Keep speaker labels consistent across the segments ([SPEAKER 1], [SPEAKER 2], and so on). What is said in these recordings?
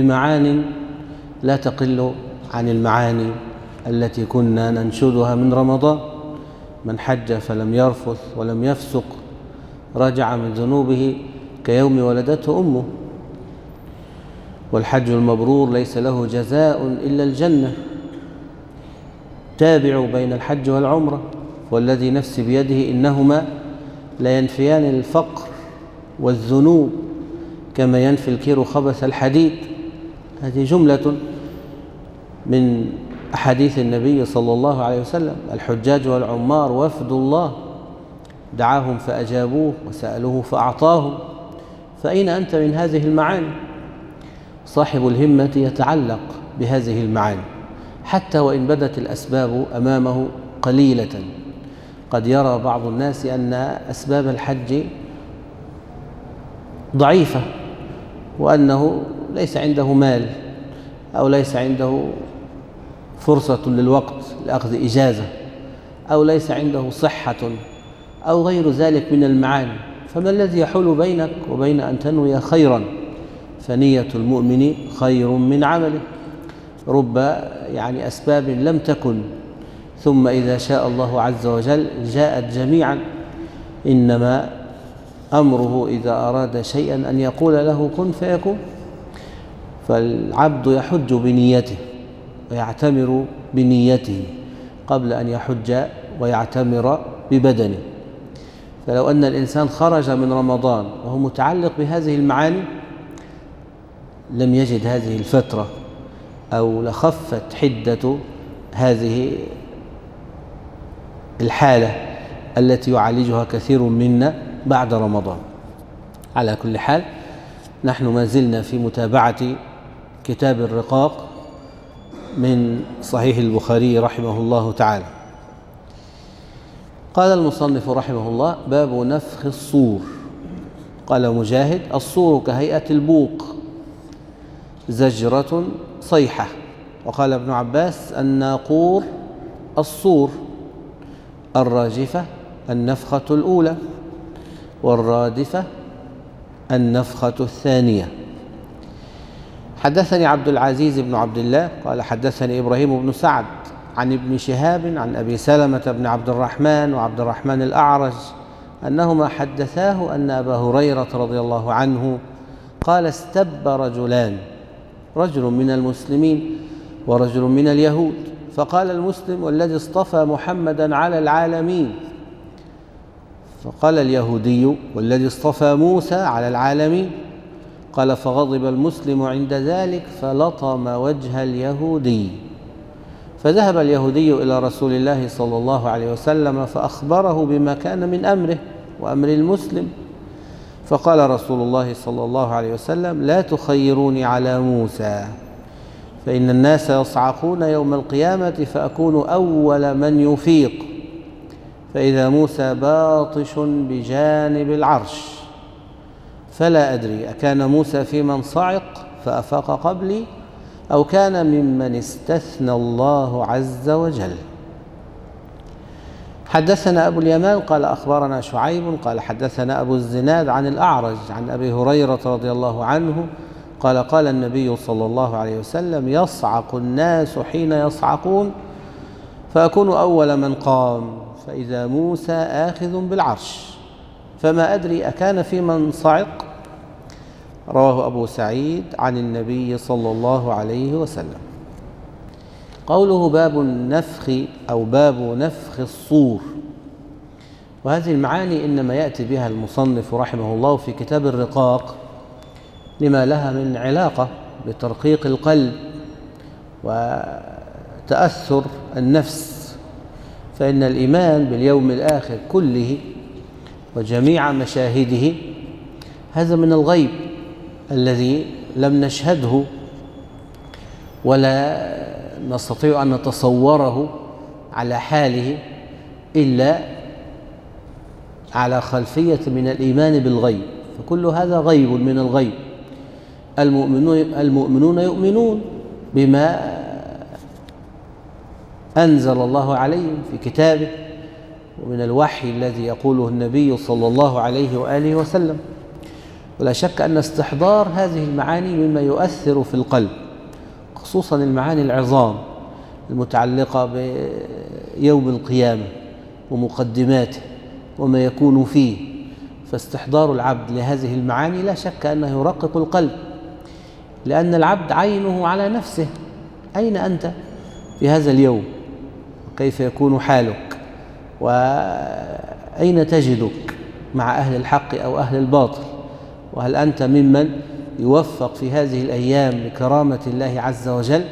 [SPEAKER 1] بمعان لا تقل عن المعاني التي كنا ننشدها من رمضان. من حج فلم يرفث ولم يفسق رجع من ذنوبه كيوم ولدته أمه. والحج المبرور ليس له جزاء إلا الجنة. تابعوا بين الحج والعمرة والذي نفسي بيده إنهما لا ينفيان الفقر والذنوب كما ينفي الكير خبث الحديد. هذه جملة من أحاديث النبي صلى الله عليه وسلم. الحجاج والعمار وفد الله دعاهم فأجابوه وسألوه فأعطاهم. فأين أنت من هذه المعاني؟ صاحب الهمة يتعلق بهذه المعاني حتى وإن بدت الأسباب أمامه قليلة. قد يرى بعض الناس أن أسباب الحج ضعيفة وأنه ليس عنده مال أو ليس عنده فرصة للوقت لأخذ إجازة أو ليس عنده صحة أو غير ذلك من المعاني. فما الذي يحول بينك وبين أن تنوي خيرا؟ فنية المؤمن خير من عمله. رب يعني أسباب لم تكن. ثم إذا شاء الله عز وجل جاءت جميعا. إنما أمره إذا أراد شيئا أن يقول له كن فيكون. فالعبد يحج بنيته ويعتمر بنيته قبل أن يحج ويعتمر ببدنه. فلو أن الإنسان خرج من رمضان وهو متعلق بهذه المعاني لم يجد هذه الفترة أو لخفت حدة هذه الحالة التي يعالجها كثير منا بعد رمضان. على كل حال نحن ما زلنا في متابعة كتاب الرقاق من صحيح البخاري رحمه الله تعالى. قال المصنف رحمه الله باب نفخ الصور. قال مجاهد الصور كهيئة البوق زجرة صيحة. وقال ابن عباس الناقور الصور الراجفة النفخة الأولى والرادفة النفخة الثانية. حدثني عبد العزيز بن عبد الله قال حدثني إبراهيم بن سعد عن ابن شهاب عن أبي سلمة بن عبد الرحمن وعبد الرحمن الأعرج أنهما حدثاه أن أبا هريرة رضي الله عنه قال استب رجلان رجل من المسلمين ورجل من اليهود فقال المسلم والذي اصطفى محمدا على العالمين فقال اليهودي والذي اصطفى موسى على العالمين قال فغضب المسلم عند ذلك فلطم وجه اليهودي. فذهب اليهودي إلى رسول الله صلى الله عليه وسلم فأخبره بما كان من أمره وأمر المسلم. فقال رسول الله صلى الله عليه وسلم لا تخيروني على موسى فإن الناس يصعقون يوم القيامة فأكون أول من يفيق. فإذا موسى باطش بجانب العرش. فلا أدري أكان موسى في من صعق فأفاق قبلي؟ أو كان ممن استثنى الله عز وجل؟ حدثنا أبو اليمان قال أخبرنا شعيب قال حدثنا أبو الزناد عن الأعرج عن أبي هريرة رضي الله عنه قال قال النبي صلى الله عليه وسلم يصعق الناس حين يصعقون فأكون أول من قام فإذا موسى آخذ بالعرش. فما أدري أكان في من صعق. رواه أبو سعيد عن النبي صلى الله عليه وسلم. قوله باب النفخ أو باب نفخ الصور. وهذه المعاني إنما يأتي بها المصنف رحمه الله في كتاب الرقاق لما لها من علاقة بترقيق القلب وتأثر النفس. فإن الإيمان باليوم الآخر كله وجميع مشاهده هذا من الغيب الذي لم نشهده ولا نستطيع أن نتصوره على حاله إلا على خلفية من الإيمان بالغيب. فكل هذا غيب من الغيب. المؤمنون, المؤمنون يؤمنون بما أنزل الله عليهم في كتابه ومن الوحي الذي يقوله النبي صلى الله عليه وآله وسلم. ولا شك أن استحضار هذه المعاني مما يؤثر في القلب خصوصا المعاني العظام المتعلقة بيوم القيامة ومقدماته وما يكون فيه. فاستحضار العبد لهذه المعاني لا شك أنه يرقق القلب لأن العبد عينه على نفسه. أين أنت في هذا اليوم؟ وكيف يكون حالك وأين تجدك مع أهل الحق أو أهل الباطل؟ وهل أنت ممن يوفق في هذه الأيام لكرامة الله عز وجل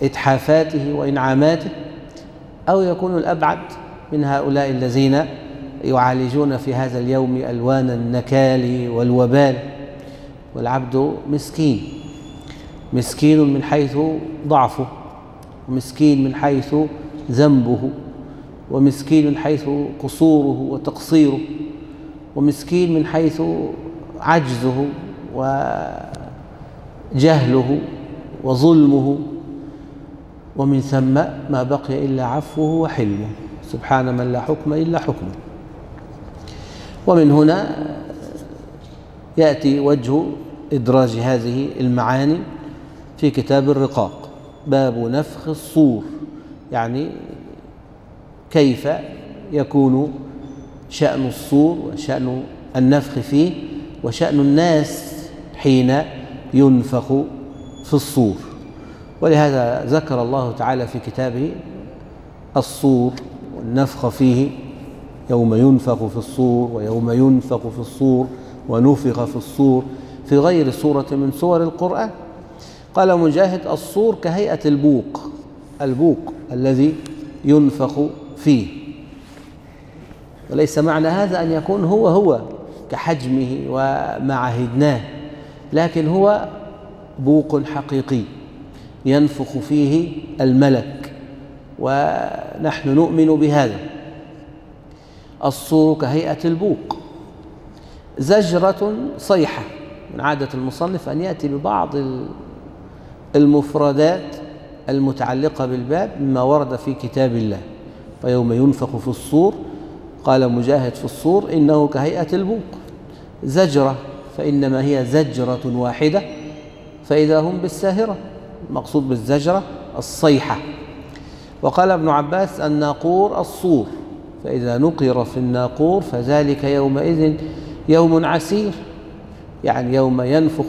[SPEAKER 1] وإتحافاته وإنعاماته؟ أو يكون الأبعد من هؤلاء الذين يعالجون في هذا اليوم ألوان النكال والوبال؟ والعبد مسكين مسكين من حيث ضعفه ومسكين من حيث ذنبه ومسكين من حيث قصوره وتقصيره ومسكين من حيث عجزه وجهله وظلمه ومن ثم ما بقي إلا عفوه وحلمه سبحان من لا حكم إلا حكمه. ومن هنا يأتي وجه إدراج هذه المعاني في كتاب الرقاق باب نفخ الصور. يعني كيف يكون شأن الصور وشأن النفخ فيه وشأن الناس حين ينفخ في الصور. ولهذا ذكر الله تعالى في كتابه الصور والنفخ فيه يوم ينفخ في الصور ويوم ينفخ في الصور ونفخ في الصور في غير سورة من سور القرآن. قال مجاهد الصور كهيئة البوق البوق. الذي ينفخ فيه. وليس معنى هذا أن يكون هو هو كحجمه وما عهدناه لكن هو بوق حقيقي ينفخ فيه الملك ونحن نؤمن بهذا. الصور كهيئة البوق. زجرة صيحة من عادة المصنف أن يأتي ببعض المفردات المتعلقة بالباب مما ورد في كتاب الله فيوم ينفخ في الصور قال مجاهد في الصور إنه كهيئة البوق زجرة فإنما هي زجرة واحدة فإذا هم بالساهرة المقصود بالزجرة الصيحة. وقال ابن عباس الناقور الصور فإذا نقر في الناقور فذلك يومئذ يوم عسير يعني يوم ينفخ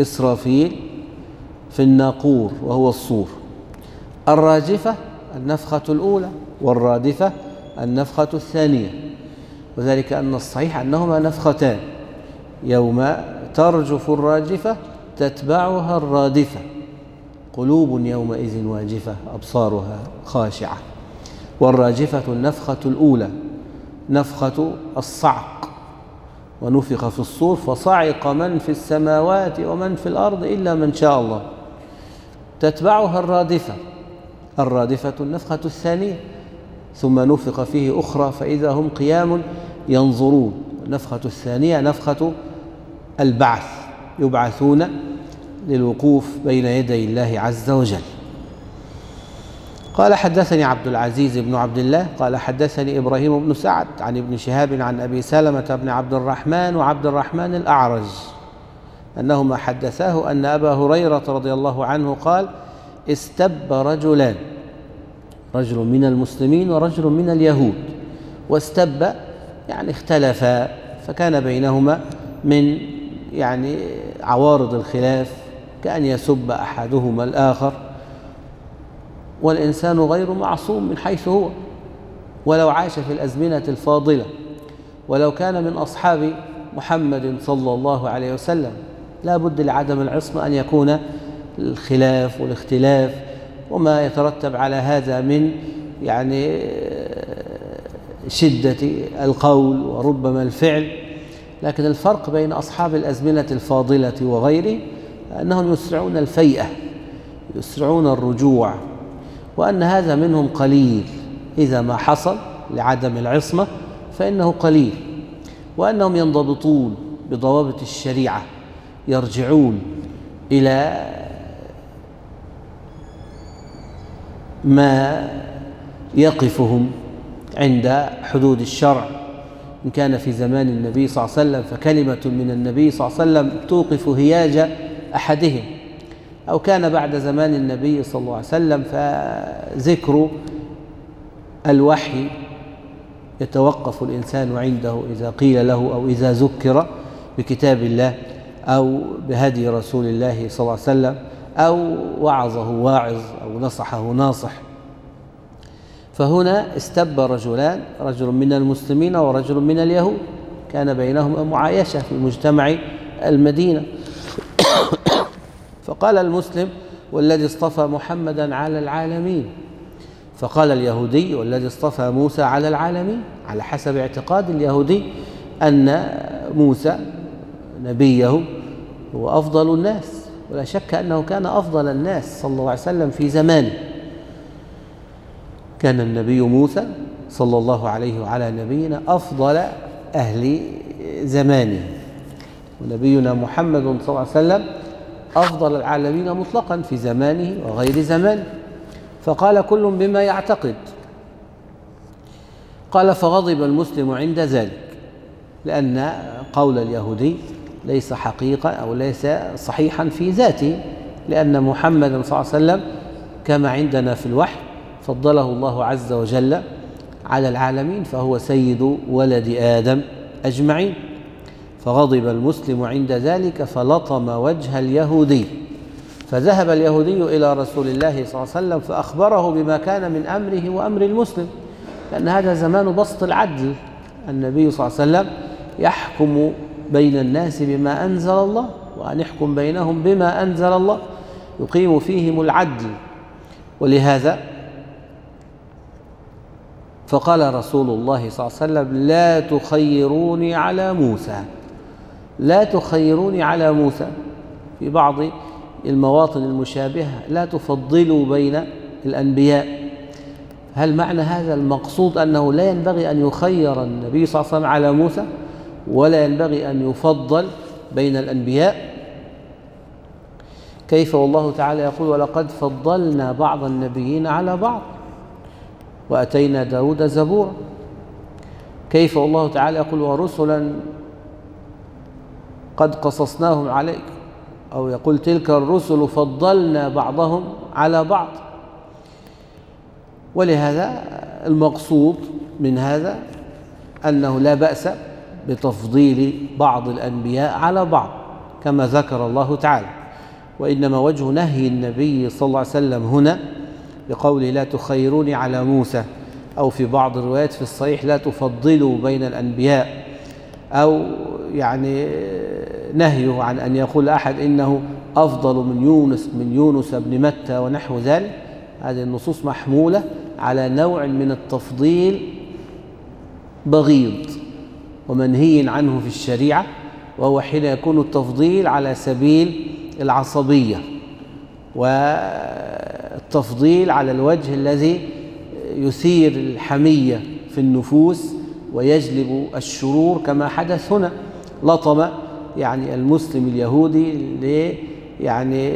[SPEAKER 1] إسرافيل في الناقور وهو الصور. الراجفة النفخة الأولى والرادفة النفخة الثانية. وذلك أن الصحيح أنهما نفختان. يوم ترجف الراجفة تتبعها الرادفة. قلوب يومئذ واجفة أبصارها خاشعة. والراجفة النفخة الأولى نفخة الصعق. ونفخ في الصور فصعق من في السماوات ومن في الأرض إلا من شاء الله. تتبعها الرادفة. الرادفة النفخة الثانية ثم نفخ فيه أخرى فإذا هم قيام ينظرون. النفخة الثانية نفخة البعث يبعثون للوقوف بين يدي الله عز وجل. قال حدثني عبد العزيز بن عبد الله قال حدثني إبراهيم بن سعد عن ابن شهاب عن أبي سلمة بن عبد الرحمن وعبد الرحمن الأعرج أنهما حدثاه أن أبا هريرة رضي الله عنه قال استب رجلان. رجل من المسلمين ورجل من اليهود. واستب يعني اختلفا فكان بينهما من يعني عوارض الخلاف كأن يسب أحدهما الآخر. والإنسان غير معصوم من حيث هو. ولو عاش في الأزمنة الفاضلة. ولو كان من أصحاب محمد صلى الله عليه وسلم. لا بد لعدم العصمة أن يكون الخلاف والاختلاف وما يترتب على هذا من يعني شدة القول وربما الفعل. لكن الفرق بين أصحاب الأزمنة الفاضلة وغيره أنهم يسرعون الفيئة يسرعون الرجوع وأن هذا منهم قليل. إذا ما حصل لعدم العصمة فإنه قليل وأنهم ينضبطون بضوابط الشريعة يرجعون إلى ما يقفهم عند حدود الشرع. إن كان في زمان النبي صلى الله عليه وسلم فكلمة من النبي صلى الله عليه وسلم توقف هياج أحدهم. أو كان بعد زمان النبي صلى الله عليه وسلم فذكر الوحي يتوقف الإنسان عنده إذا قيل له أو إذا ذكر بكتاب الله أو بهدي رسول الله صلى الله عليه وسلم. أو وعظه واعظ أو نصحه ناصح. فهنا استب رجلان رجل من المسلمين ورجل من اليهود. كان بينهما معايشة في مجتمع المدينة. فقال المسلم والذي اصطفى محمدا على العالمين. فقال اليهودي والذي اصطفى موسى على العالمين. على حسب اعتقاد اليهودي أن موسى نبيه هو أفضل الناس. ولا شك أنه كان أفضل الناس صلى الله عليه وسلم في زمانه كان النبي موسى صلى الله عليه وعلى نبينا أفضل أهل زمانه. ونبينا محمد صلى الله عليه وسلم أفضل العالمين مطلقا في زمانه وغير زمانه فقال كل بما يعتقد. قال فغضب المسلم عند ذلك لأن قول اليهودي ليس حقيقة أو ليس صحيحا في ذاته لأن محمد صلى الله عليه وسلم كما عندنا في الوحي فضله الله عز وجل على العالمين فهو سيد ولد آدم أجمعين. فغضب المسلم عند ذلك فلطم وجه اليهودي. فذهب اليهودي إلى رسول الله صلى الله عليه وسلم فأخبره بما كان من أمره وأمر المسلم لأن هذا زمان بسط العدل. النبي صلى الله عليه وسلم يحكم بين الناس بما أنزل الله وأن يحكم بينهم بما أنزل الله. يقيم فيهم العدل. ولهذا فقال رسول الله صلى الله عليه وسلم لا تخيروني على موسى. لا تخيروني على موسى. في بعض المواطن المشابهة لا تفضلوا بين الأنبياء. هل معنى هذا المقصود أنه لا ينبغي أن يخير النبي صلى الله عليه وسلم على موسى؟ ولا ينبغي أن يفضل بين الأنبياء. كيف والله تعالى يقول ولقد فضلنا بعض النبيين على بعض وأتينا داود زبورا. كيف والله تعالى يقول ورسلا قد قصصناهم عليك. أو يقول تلك الرسل فضلنا بعضهم على بعض. ولهذا المقصود من هذا أنه لا بأس بتفضيل بعض الأنبياء على بعض كما ذكر الله تعالى. وإنما وجه نهي النبي صلى الله عليه وسلم هنا بقوله لا تخيروني على موسى أو في بعض الروايات في الصحيح لا تفضلوا بين الأنبياء أو يعني نهيه عن أن يقول أحد إنه أفضل من يونس من يونس بن متى ونحو ذلك. هذه النصوص محمولة على نوع من التفضيل بغيض. ومنهي عنه في الشريعة وهو حين يكون التفضيل على سبيل العصبية والتفضيل على الوجه الذي يثير الحمية في النفوس ويجلب الشرور كما حدث هنا لطم يعني المسلم اليهودي ل يعني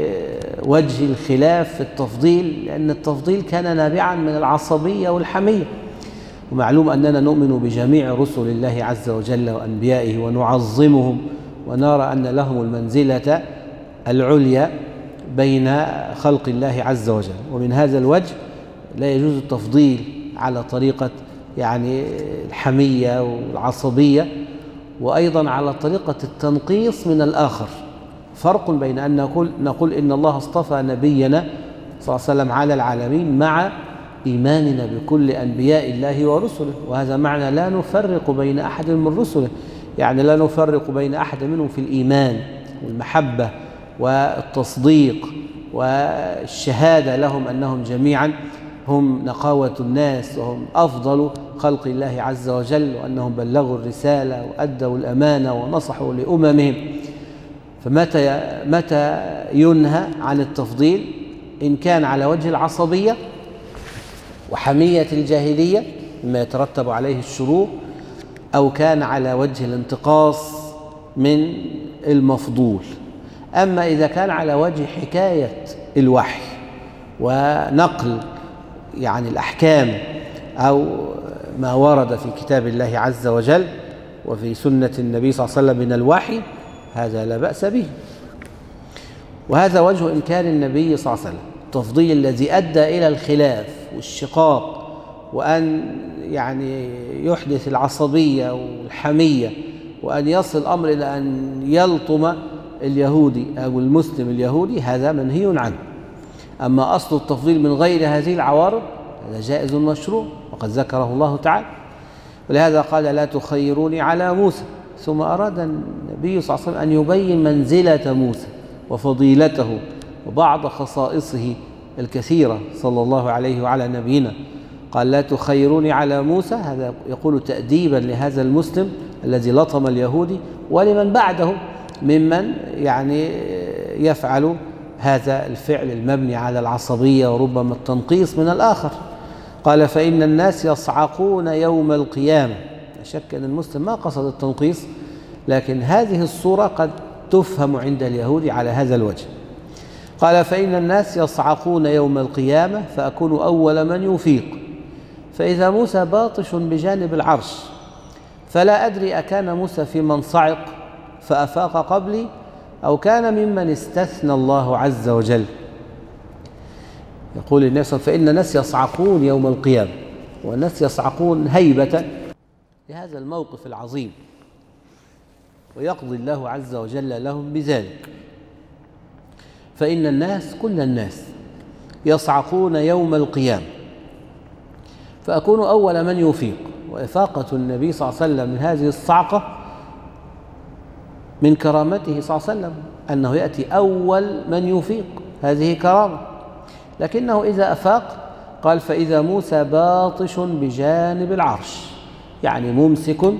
[SPEAKER 1] وجه الخلاف في التفضيل لأن التفضيل كان نابعا من العصبية والحمية. ومعلوم أننا نؤمن بجميع رسل الله عز وجل وأنبيائه ونعظمهم ونرى أن لهم المنزلة العليا بين خلق الله عز وجل. ومن هذا الوجه لا يجوز التفضيل على طريقة يعني الحمية والعصبية وأيضا على طريقة التنقيص من الآخر. فرق بين أن نقول, نقول إن الله اصطفى نبينا صلى الله عليه وسلم على العالمين مع إيماننا بكل أنبياء الله ورسله. وهذا معنى لا نفرق بين أحد من رسله. يعني لا نفرق بين أحد منهم في الإيمان والمحبة والتصديق والشهادة لهم أنهم جميعا هم نقاوة الناس وهم أفضل خلق الله عز وجل وأنهم بلغوا الرسالة وأدوا الأمانة ونصحوا لأممهم. فمتى متى ينهى عن التفضيل؟ إن كان على وجه العصبية وحمية الجاهلية مما يترتب عليه الشرور أو كان على وجه الانتقاص من المفضول. أما إذا كان على وجه حكاية الوحي ونقل يعني الأحكام أو ما ورد في كتاب الله عز وجل وفي سنة النبي صلى الله عليه وسلم من الوحي هذا لا بأس به. وهذا وجه إنكار النبي صلى الله عليه وسلم التفضيل الذي أدى إلى الخلاف. والشقاق وأن يعني يحدث العصبية والحمية وأن يصل الأمر إلى أن يلطم اليهودي أو المسلم اليهودي هذا منهي عنه. أما أصل التفضيل من غير هذه العوارض هذا جائز مشروع وقد ذكره الله تعالى. ولهذا قال لا تخيروني على موسى. ثم أراد النبي صلى الله عليه وسلم أن يبين منزلة موسى وفضيلته وبعض خصائصه الكثيرة صلى الله عليه وعلى نبينا. قال لا تخيروني على موسى. هذا يقول تأديبا لهذا المسلم الذي لطم اليهودي ولمن بعده ممن يعني يفعل هذا الفعل المبني على العصبية وربما التنقيص من الآخر. قال فإن الناس يصعقون يوم القيامة. لا شك أن المسلم ما قصد التنقيص لكن هذه الصورة قد تفهم عند اليهود على هذا الوجه. قال فإن الناس يصعقون يوم القيامة فأكون أول من يفيق. فإذا موسى باطش بجانب العرش فلا أدري أكان موسى في من صعق فأفاق قبلي أو كان ممن استثنى الله عز وجل. يقول وسلم فإن الناس يصعقون يوم القيامة والناس يصعقون هيبة لهذا الموقف العظيم ويقضي الله عز وجل لهم بذلك. فإن الناس كل الناس يصعقون يوم القيامة. فأكون أول من يفيق وإفاقة النبي صلى الله عليه وسلم من هذه الصعقة من كرامته صلى الله عليه وسلم أنه يأتي أول من يفيق هذه كرامة. لكنه إذا أفاق قال فإذا موسى باطش بجانب العرش. يعني ممسك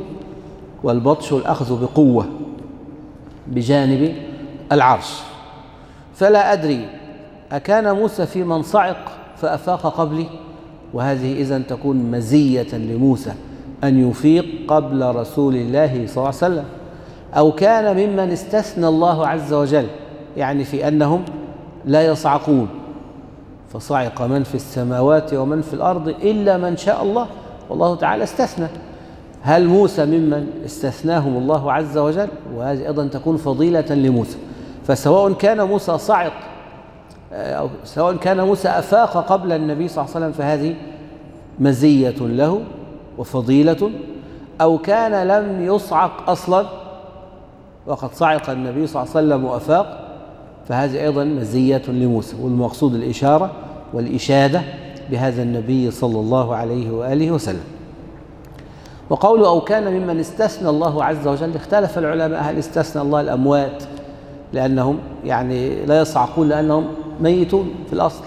[SPEAKER 1] والبطش الأخذ بقوة بجانب العرش. فلا أدري أكان موسى في من صعق فأفاق قبلي وهذه إذن تكون مزية لموسى أن يفيق قبل رسول الله صلى الله عليه وسلم. أو كان ممن استثنى الله عز وجل يعني في أنهم لا يصعقون. فصعق من في السماوات ومن في الأرض إلا من شاء الله والله تعالى استثنى. هل موسى ممن استثناهم الله عز وجل؟ وهذه أيضا تكون فضيلة لموسى. فسواء كان موسى صعق أو سواء كان موسى أفاق قبل النبي صلى الله عليه وسلم فهذه مزية له وفضيلة. أو كان لم يصعق أصلا وقد صعق النبي صلى الله عليه وسلم وأفاق فهذه أيضا مزية لموسى. والمقصود الإشارة والإشادة بهذا النبي صلى الله عليه وآله وسلم. وقوله أو كان ممن استثنى الله عز وجل اختلف العلماء هل استثنى الله الأموات لأنهم يعني لا يصعقون لأنهم ميتون في الأصل.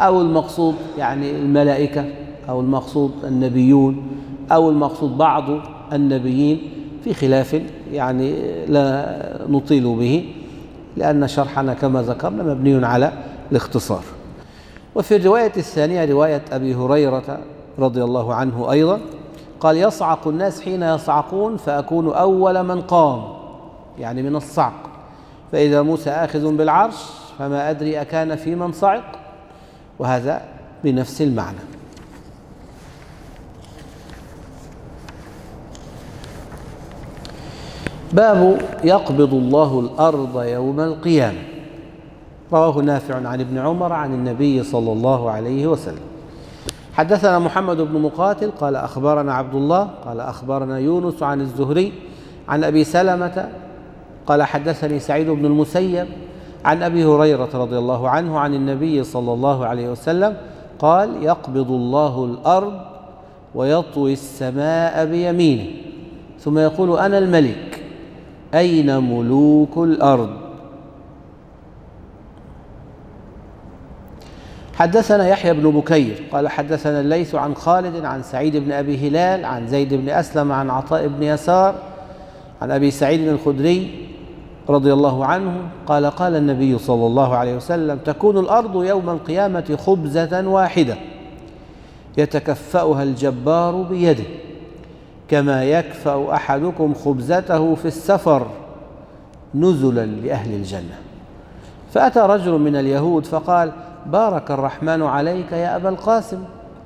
[SPEAKER 1] أو المقصود يعني الملائكة أو المقصود النبيون أو المقصود بعض النبيين في خلاف يعني لا نطيل به لأن شرحنا كما ذكرنا مبني على الاختصار. وفي الرواية الثانية رواية أبي هريرة رضي الله عنه أيضا قال يصعق الناس حين يصعقون فأكون أول من قام. يعني من الصعق. فإذا موسى آخذ بالعرش فما أدري أكان في من صعق وهذا بنفس المعنى. باب يقبض الله الأرض يوم القيامة. رواه نافع عن ابن عمر عن النبي صلى الله عليه وسلم. حدثنا محمد بن مقاتل قال أخبرنا عبد الله قال أخبرنا يونس عن الزهري عن أبي سلمة قال حدثني سعيد بن المسيب عن أبي هريرة رضي الله عنه عن النبي صلى الله عليه وسلم قال يقبض الله الأرض ويطوي السماء بيمينه. ثم يقول أنا الملك أين ملوك الأرض؟ حدثنا يحيى بن بكير قال حدثنا الليث عن خالد عن سعيد بن أبي هلال عن زيد بن أسلم عن عطاء بن يسار عن أبي سعيد الخدري رضي الله عنه قال قال النبي صلى الله عليه وسلم تكون الأرض يوم القيامة خبزة واحدة يتكفأها الجبار بيده كما يكفأ أحدكم خبزته في السفر نزلا لأهل الجنة. فأتى رجل من اليهود فقال بارك الرحمن عليك يا أبا القاسم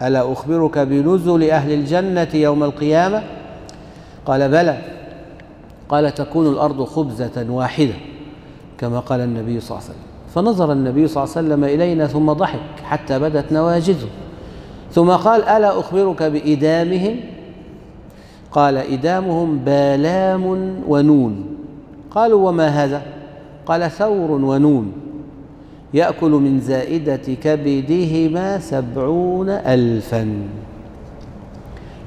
[SPEAKER 1] ألا أخبرك بنزل أهل الجنة يوم القيامة؟ قال بلى. قال تكون الأرض خبزة واحدة كما قال النبي صلى الله عليه وسلم. فنظر النبي صلى الله عليه وسلم إلينا ثم ضحك حتى بدت نواجذه. ثم قال ألا أخبرك بإدامهم؟ قال إدامهم بالام ونون. قالوا وما هذا؟ قال ثور ونون. يأكل من زائدة كبدهما سبعون ألفا.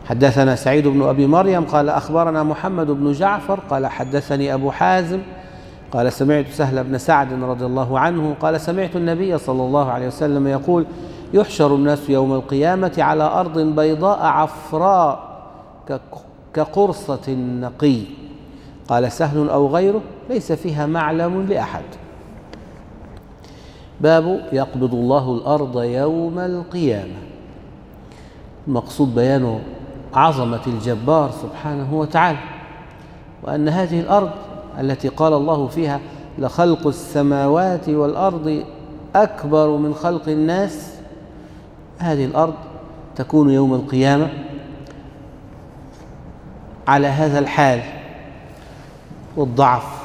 [SPEAKER 1] حدثنا سعيد بن أبي مريم قال أخبرنا محمد بن جعفر قال حدثني أبو حازم قال سمعت سهل بن سعد رضي الله عنه قال سمعت النبي صلى الله عليه وسلم يقول يحشر الناس يوم القيامة على أرض بيضاء عفراء كقرصة النقي. قال سهل أو غيره ليس فيها معلم لأحد. باب يقبض الله الأرض يوم القيامة. المقصود بيان عظمة الجبار سبحانه وتعالى وأن هذه الأرض التي قال الله فيها لخلق السماوات والأرض أكبر من خلق الناس هذه الأرض تكون يوم القيامة على هذا الحال والضعف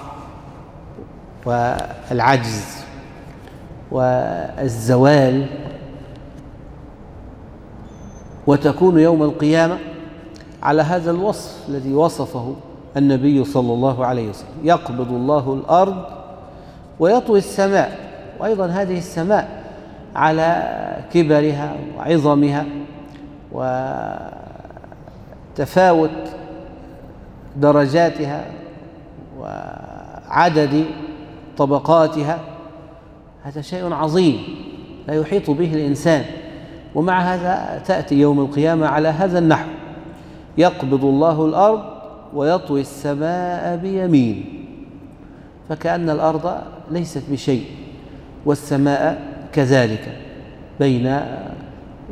[SPEAKER 1] والعجز والزوال وتكون يوم القيامة على هذا الوصف الذي وصفه النبي صلى الله عليه وسلم. يقبض الله الأرض ويطوي السماء وأيضا هذه السماء على كبرها وعظمها وتفاوت درجاتها وعدد طبقاتها. هذا شيء عظيم لا يحيط به الإنسان. ومع هذا تأتي يوم القيامة على هذا النحو. يقبض الله الأرض ويطوي السماء بيمين. فكأن الأرض ليست بشيء والسماء كذلك بين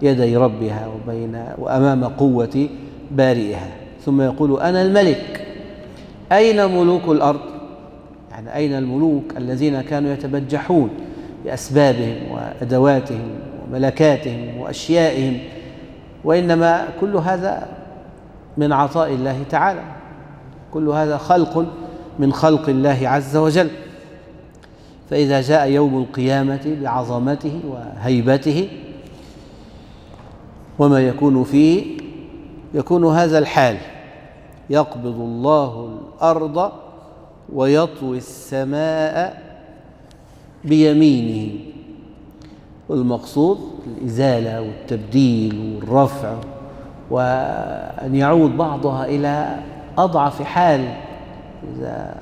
[SPEAKER 1] يدي ربها وبين وأمام قوة بارئها. ثم يقول أنا الملك. أين ملوك الأرض؟ يعني أين الملوك الذين كانوا يتبجحون بأسبابهم وأدواتهم وملكاتهم وأشيائهم؟ وإنما كل هذا من عطاء الله تعالى. كل هذا خلق من خلق الله عز وجل. فإذا جاء يوم القيامة بعظمته وهيبته وما يكون فيه يكون هذا الحال. يقبض الله الأرض ويطوي السماء بيمينه. والمقصود الإزالة والتبديل والرفع وأن يعود بعضها إلى أضعف حال إذا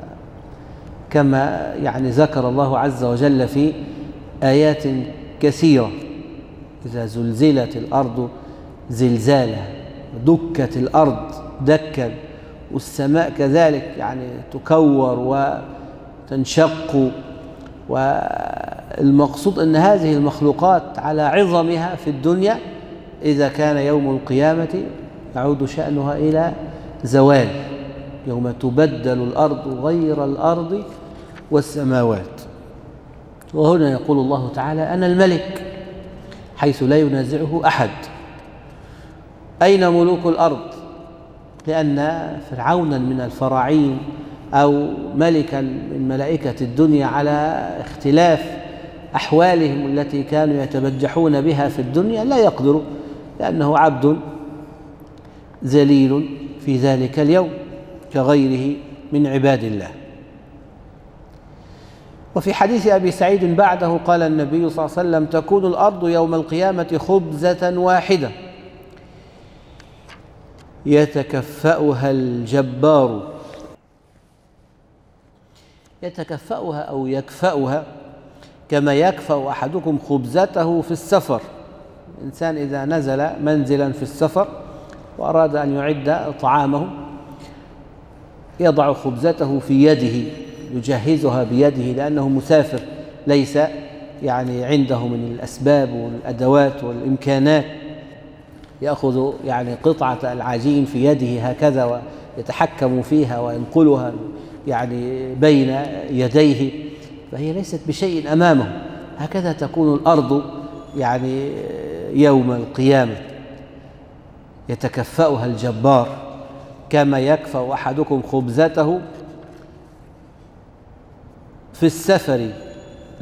[SPEAKER 1] كما يعني ذكر الله عز وجل في آيات كثيرة إذا زلزلت الأرض زلزالها دكت الأرض دكا والسماء كذلك يعني تكور وتنشق والمقصود أن هذه المخلوقات على عظمها في الدنيا إذا كان يوم القيامة يعود شأنها إلى زوال يوم تبدل الأرض غير الأرض والسماوات. وهنا يقول الله تعالى أنا الملك حيث لا ينازعه أحد. أين ملوك الأرض؟ لأن فرعونا من الفراعين أو ملكا من ملائكة الدنيا على اختلاف أحوالهم التي كانوا يتبجحون بها في الدنيا لا يقدر لأنه عبد ذليل في ذلك اليوم كغيره من عباد الله. وفي حديث أبي سعيد بعده قال النبي صلى الله عليه وسلم تكون الأرض يوم القيامة خبزة واحدة. يتكفأها الجبار. يتكفأها أو يكفأها كما يكفأ أحدكم خبزته في السفر. الإنسان إذا نزل منزلا في السفر وأراد أن يعد طعامه يضع خبزته في يده يجهزها بيده لأنه مسافر ليس يعني عنده من الأسباب والأدوات والإمكانات. يأخذ يعني قطعة العجين في يده هكذا ويتحكم فيها وينقلها يعني بين يديه فهي ليست بشيء أمامه. هكذا تكون الأرض يعني يوم القيامة يتكفأها الجبار كما يكفأ أحدكم خبزته في السفر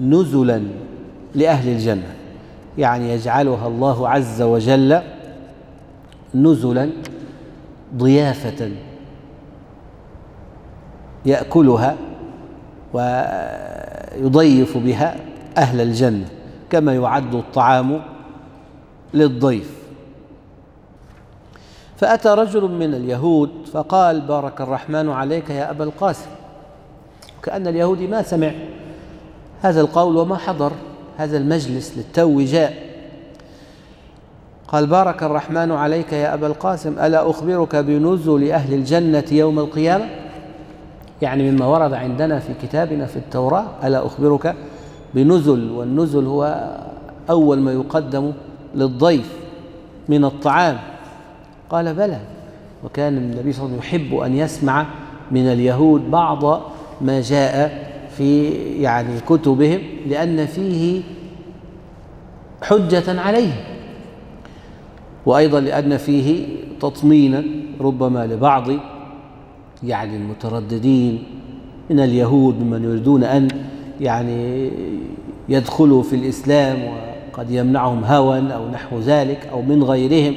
[SPEAKER 1] نزلا لأهل الجنة. يعني يجعلها الله عز وجل نزلا ضيافة يأكلها ويضيف بها أهل الجنة. كما يعد الطعام للضيف. فأتى رجل من اليهود فقال بارك الرحمن عليك يا أبا القاسم. كأن اليهودي ما سمع هذا القول وما حضر هذا المجلس للتو جاء قال بارك الرحمن عليك يا أبا القاسم. ألا أخبرك بنزل أهل الجنة يوم القيامة؟ يعني مما ورد عندنا في كتابنا في التوراة ألا أخبرك بنزل والنزل هو أول ما يقدم للضيف من الطعام. قال بلى وكان النبي صلى الله عليه وسلم يحب أن يسمع من اليهود بعض ما جاء في يعني كتبهم لأن فيه حجة عليهم وأيضا لأن فيه تطمينا ربما لبعض يعني المترددين من اليهود ممن يريدون أن يعني يدخلوا في الإسلام وقد يمنعهم هوى أو نحو ذلك أو من غيرهم.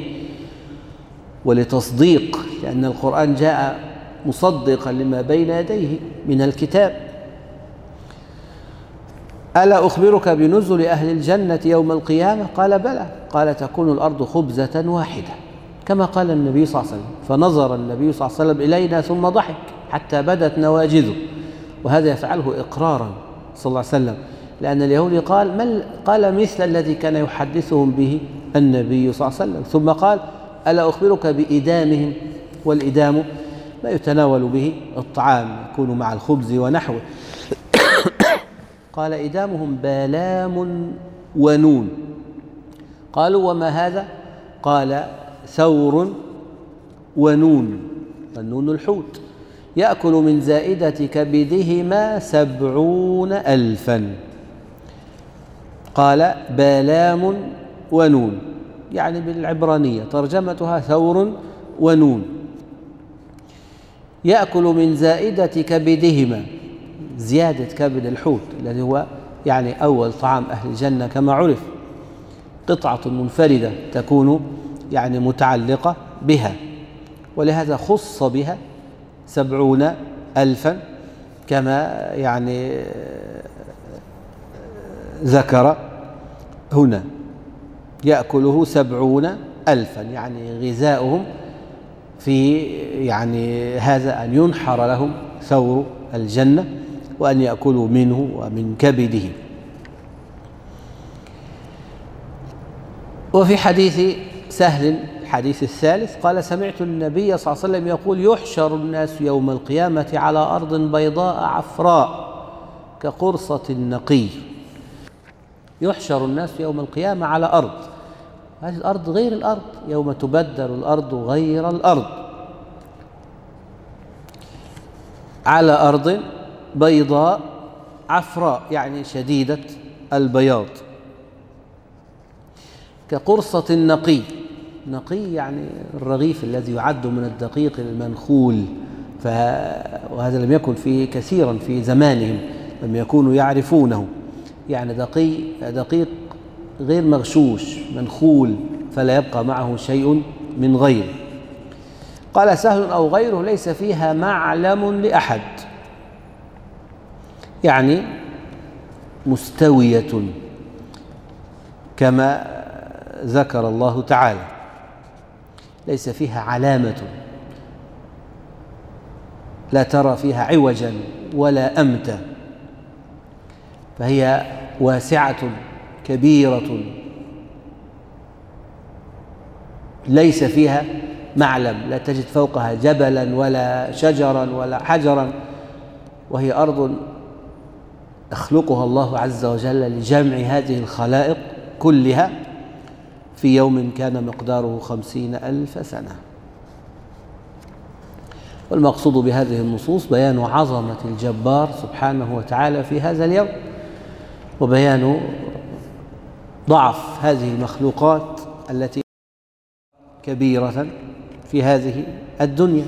[SPEAKER 1] ولتصديق لأن القرآن جاء مصدقا لما بين يديه من الكتاب. ألا أخبرك بنزل أهل الجنة يوم القيامة؟ قال بلى. قال تكون الأرض خبزة واحدة كما قال النبي صلى الله عليه وسلم. فنظر النبي صلى الله عليه وسلم إلينا ثم ضحك حتى بدت نواجذه وهذا يفعله إقرارا. صلى الله عليه وسلم. لأن اليهودي قال ما قال مثل الذي كان يحدثهم به النبي صلى الله عليه وسلم. ثم قال ألا أخبرك بإدامهم؟ والإدام ما يتناول به الطعام يكون مع الخبز ونحوه. قال إدامهم بالام ونون. قالوا وما هذا؟ قال ثور ونون النون الحوت. يأكل من زائدة كبدهما سبعون ألفا. قال بالام ونون يعني بالعبرانية ترجمتها ثور ونون. يأكل من زائدة كبدهما زيادة كبد الحوت الذي هو يعني أول طعام أهل الجنة كما عرف. قطعة منفردة تكون يعني متعلقة بها ولهذا خص بها سبعون ألفا كما يعني ذكر هنا. يأكله سبعون ألفا يعني غذاؤهم في يعني هذا أن ينحر لهم ثور الجنة وأن يأكلوا منه ومن كبده. وفي حديث سهل الحديث الثالث قال سمعت النبي صلى الله عليه وسلم يقول يحشر الناس يوم القيامة على أرض بيضاء عفراء كقرصة النقي. يحشر الناس يوم القيامة على أرض. هذه الأرض غير الأرض يوم تبدل الأرض غير الأرض. على أرض بيضاء عفراء يعني شديدة البياض. كقرصة النقي. نقي يعني الرغيف الذي يعد من الدقيق المنخول ف... وهذا لم يكن في كثيرا في زمانهم لم يكونوا يعرفونه. يعني دقي دقيق غير مغشوش منخول فلا يبقى معه شيء من غيره. قال سهل أو غيره ليس فيها معلم لأحد. يعني مستوية كما ذكر الله تعالى. ليس فيها علامة. لا ترى فيها عوجا ولا أمتا. فهي واسعة كبيرة. ليس فيها معلم. لا تجد فوقها جبلا ولا شجرا ولا حجرا. وهي أرض يخلقها الله عز وجل لجمع هذه الخلائق كلها. في يوم كان مقداره خمسين ألف سنة. والمقصود بهذه النصوص بيان عظمة الجبار سبحانه وتعالى في هذا اليوم وبيان ضعف هذه المخلوقات التي كبيرة في هذه الدنيا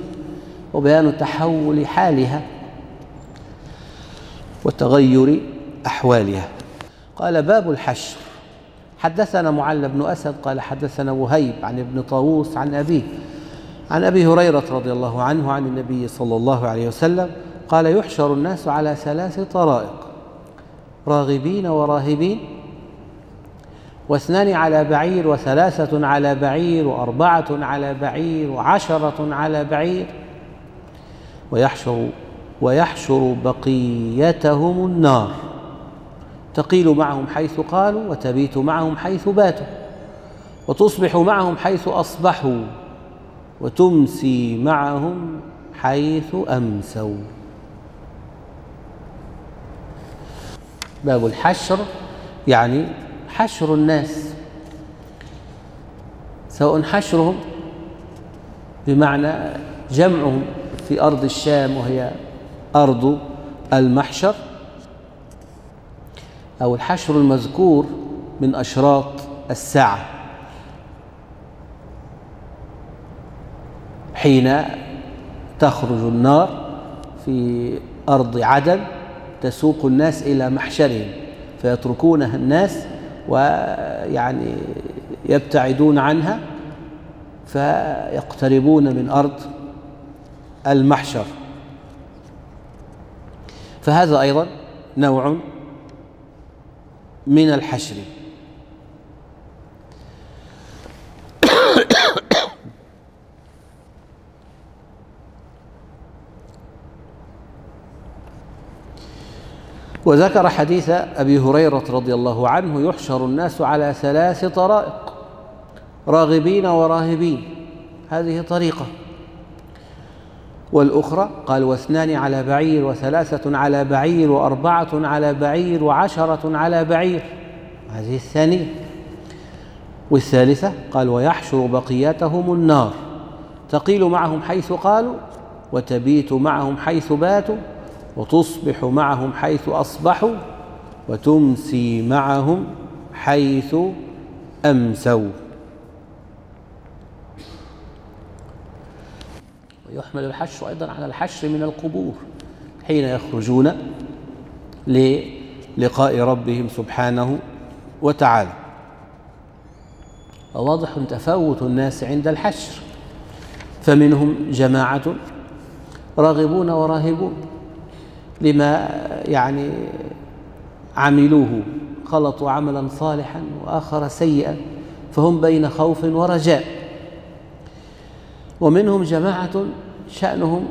[SPEAKER 1] وبيان تحول حالها وتغير أحوالها. قال باب الحشر. حدثنا معل بن أسد قال حدثنا وهيب عن ابن طاووس عن أبيه عن أبي هريرة رضي الله عنه عن النبي صلى الله عليه وسلم قال يحشر الناس على ثلاث طرائق راغبين وراهبين واثنان على بعير وثلاثة على بعير وأربعة على بعير وعشرة على بعير ويحشر ويحشر بقيتهم النار. تقيل معهم حيث قالوا وتبيت معهم حيث باتوا وتصبح معهم حيث أصبحوا وتمسي معهم حيث أمسوا. باب الحشر يعني حشر الناس. سواء حشرهم بمعنى جمعهم في أرض الشام وهي أرض المحشر أو الحشر المذكور من أشراط الساعة. حين تخرج النار في أرض عدن تسوق الناس إلى محشرهم فيتركونها الناس ويعني يبتعدون عنها فيقتربون من أرض المحشر. فهذا أيضا نوع من الحشر. وذكر حديث أبي هريرة رضي الله عنه يحشر الناس على ثلاث طرائق راغبين وراهبين. هذه طريقة. والأخرى قال واثنان على بعير وثلاثة على بعير وأربعة على بعير وعشرة على بعير. هذه الثانية. والثالثة قال ويحشر بقيتهم النار. تقيل معهم حيث قالوا وتبيت معهم حيث باتوا وتصبح معهم حيث أصبحوا وتمسي معهم حيث أمسوا. ويحمل الحشر أيضا على الحشر من القبور حين يخرجون للقاء ربهم سبحانه وتعالى. وواضح تفاوت الناس عند الحشر. فمنهم جماعة راغبون وراهبون لما يعني عملوه خلطوا عملا صالحا وآخر سيئا فهم بين خوف ورجاء. ومنهم جماعة شأنهم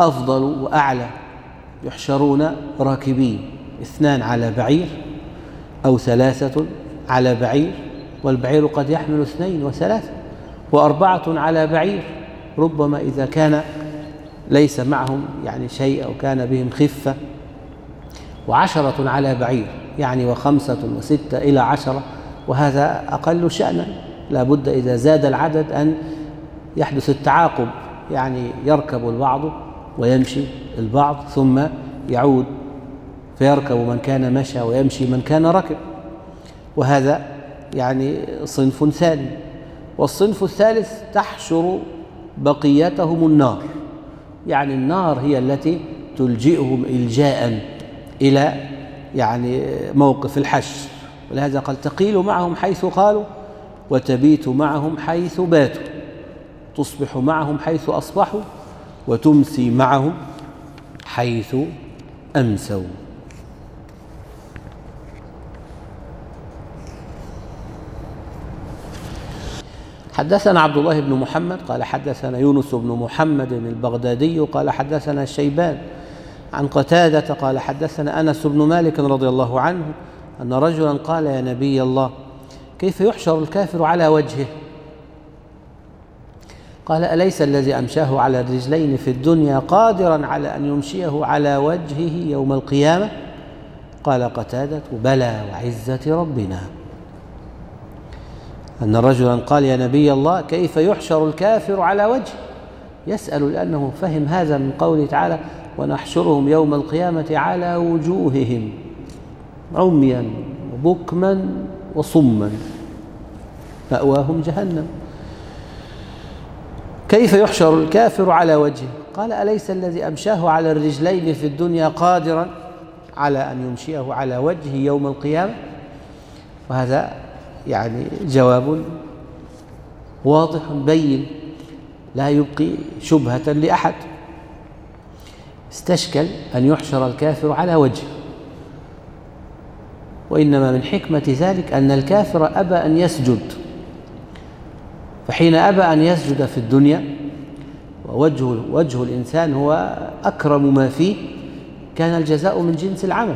[SPEAKER 1] أفضل وأعلى يحشرون راكبين اثنان على بعير أو ثلاثة على بعير والبعير قد يحمل اثنين وثلاثة وأربعة على بعير ربما إذا كان ليس معهم يعني شيء أو كان بهم خفة. وعشرة على بعير يعني وخمسة وستة إلى عشرة وهذا أقل شأنا. لا بد إذا زاد العدد أن يحدث التعاقب. يعني يركب البعض ويمشي البعض ثم يعود فيركب من كان مشى ويمشي من كان ركب. وهذا يعني صنف ثاني. والصنف الثالث تحشر بقيتهم النار. يعني النار هي التي تلجئهم إلجاء إلى يعني موقف الحشر ولهذا قال تقيل معهم حيث قالوا وتبيت معهم حيث باتوا. تصبح معهم حيث أصبحوا وتمسي معهم حيث أمسوا. حدثنا عبد الله بن محمد قال حدثنا يونس بن محمد البغدادي قال حدثنا الشيبان عن قتادة قال حدثنا أنس بن مالك رضي الله عنه أن رجلا قال يا نبي الله كيف يحشر الكافر على وجهه؟ قال أليس الذي أمشاه على الرجلين في الدنيا قادرا على أن يمشيه على وجهه يوم القيامة؟ قال قتادة بلى وعزة ربنا. أن رجلا قال يا نبي الله كيف يحشر الكافر على وجه يسأل لأنه فهم هذا من قوله تعالى ونحشرهم يوم القيامة على وجوههم عميا وبكما وصما. مأواهم جهنم. كيف يحشر الكافر على وجهه؟ قال أليس الذي أمشاه على الرجلين في الدنيا قادرا على أن يمشيه على وجهه يوم القيامة؟ وهذا يعني جواب واضح بين لا يبقي شبهة لأحد. استشكل أن يحشر الكافر على وجهه. وإنما من حكمة ذلك أن الكافر أبى أن يسجد. فحين أبى أن يسجد في الدنيا ووجه وجه الإنسان هو أكرم ما فيه كان الجزاء من جنس العمل.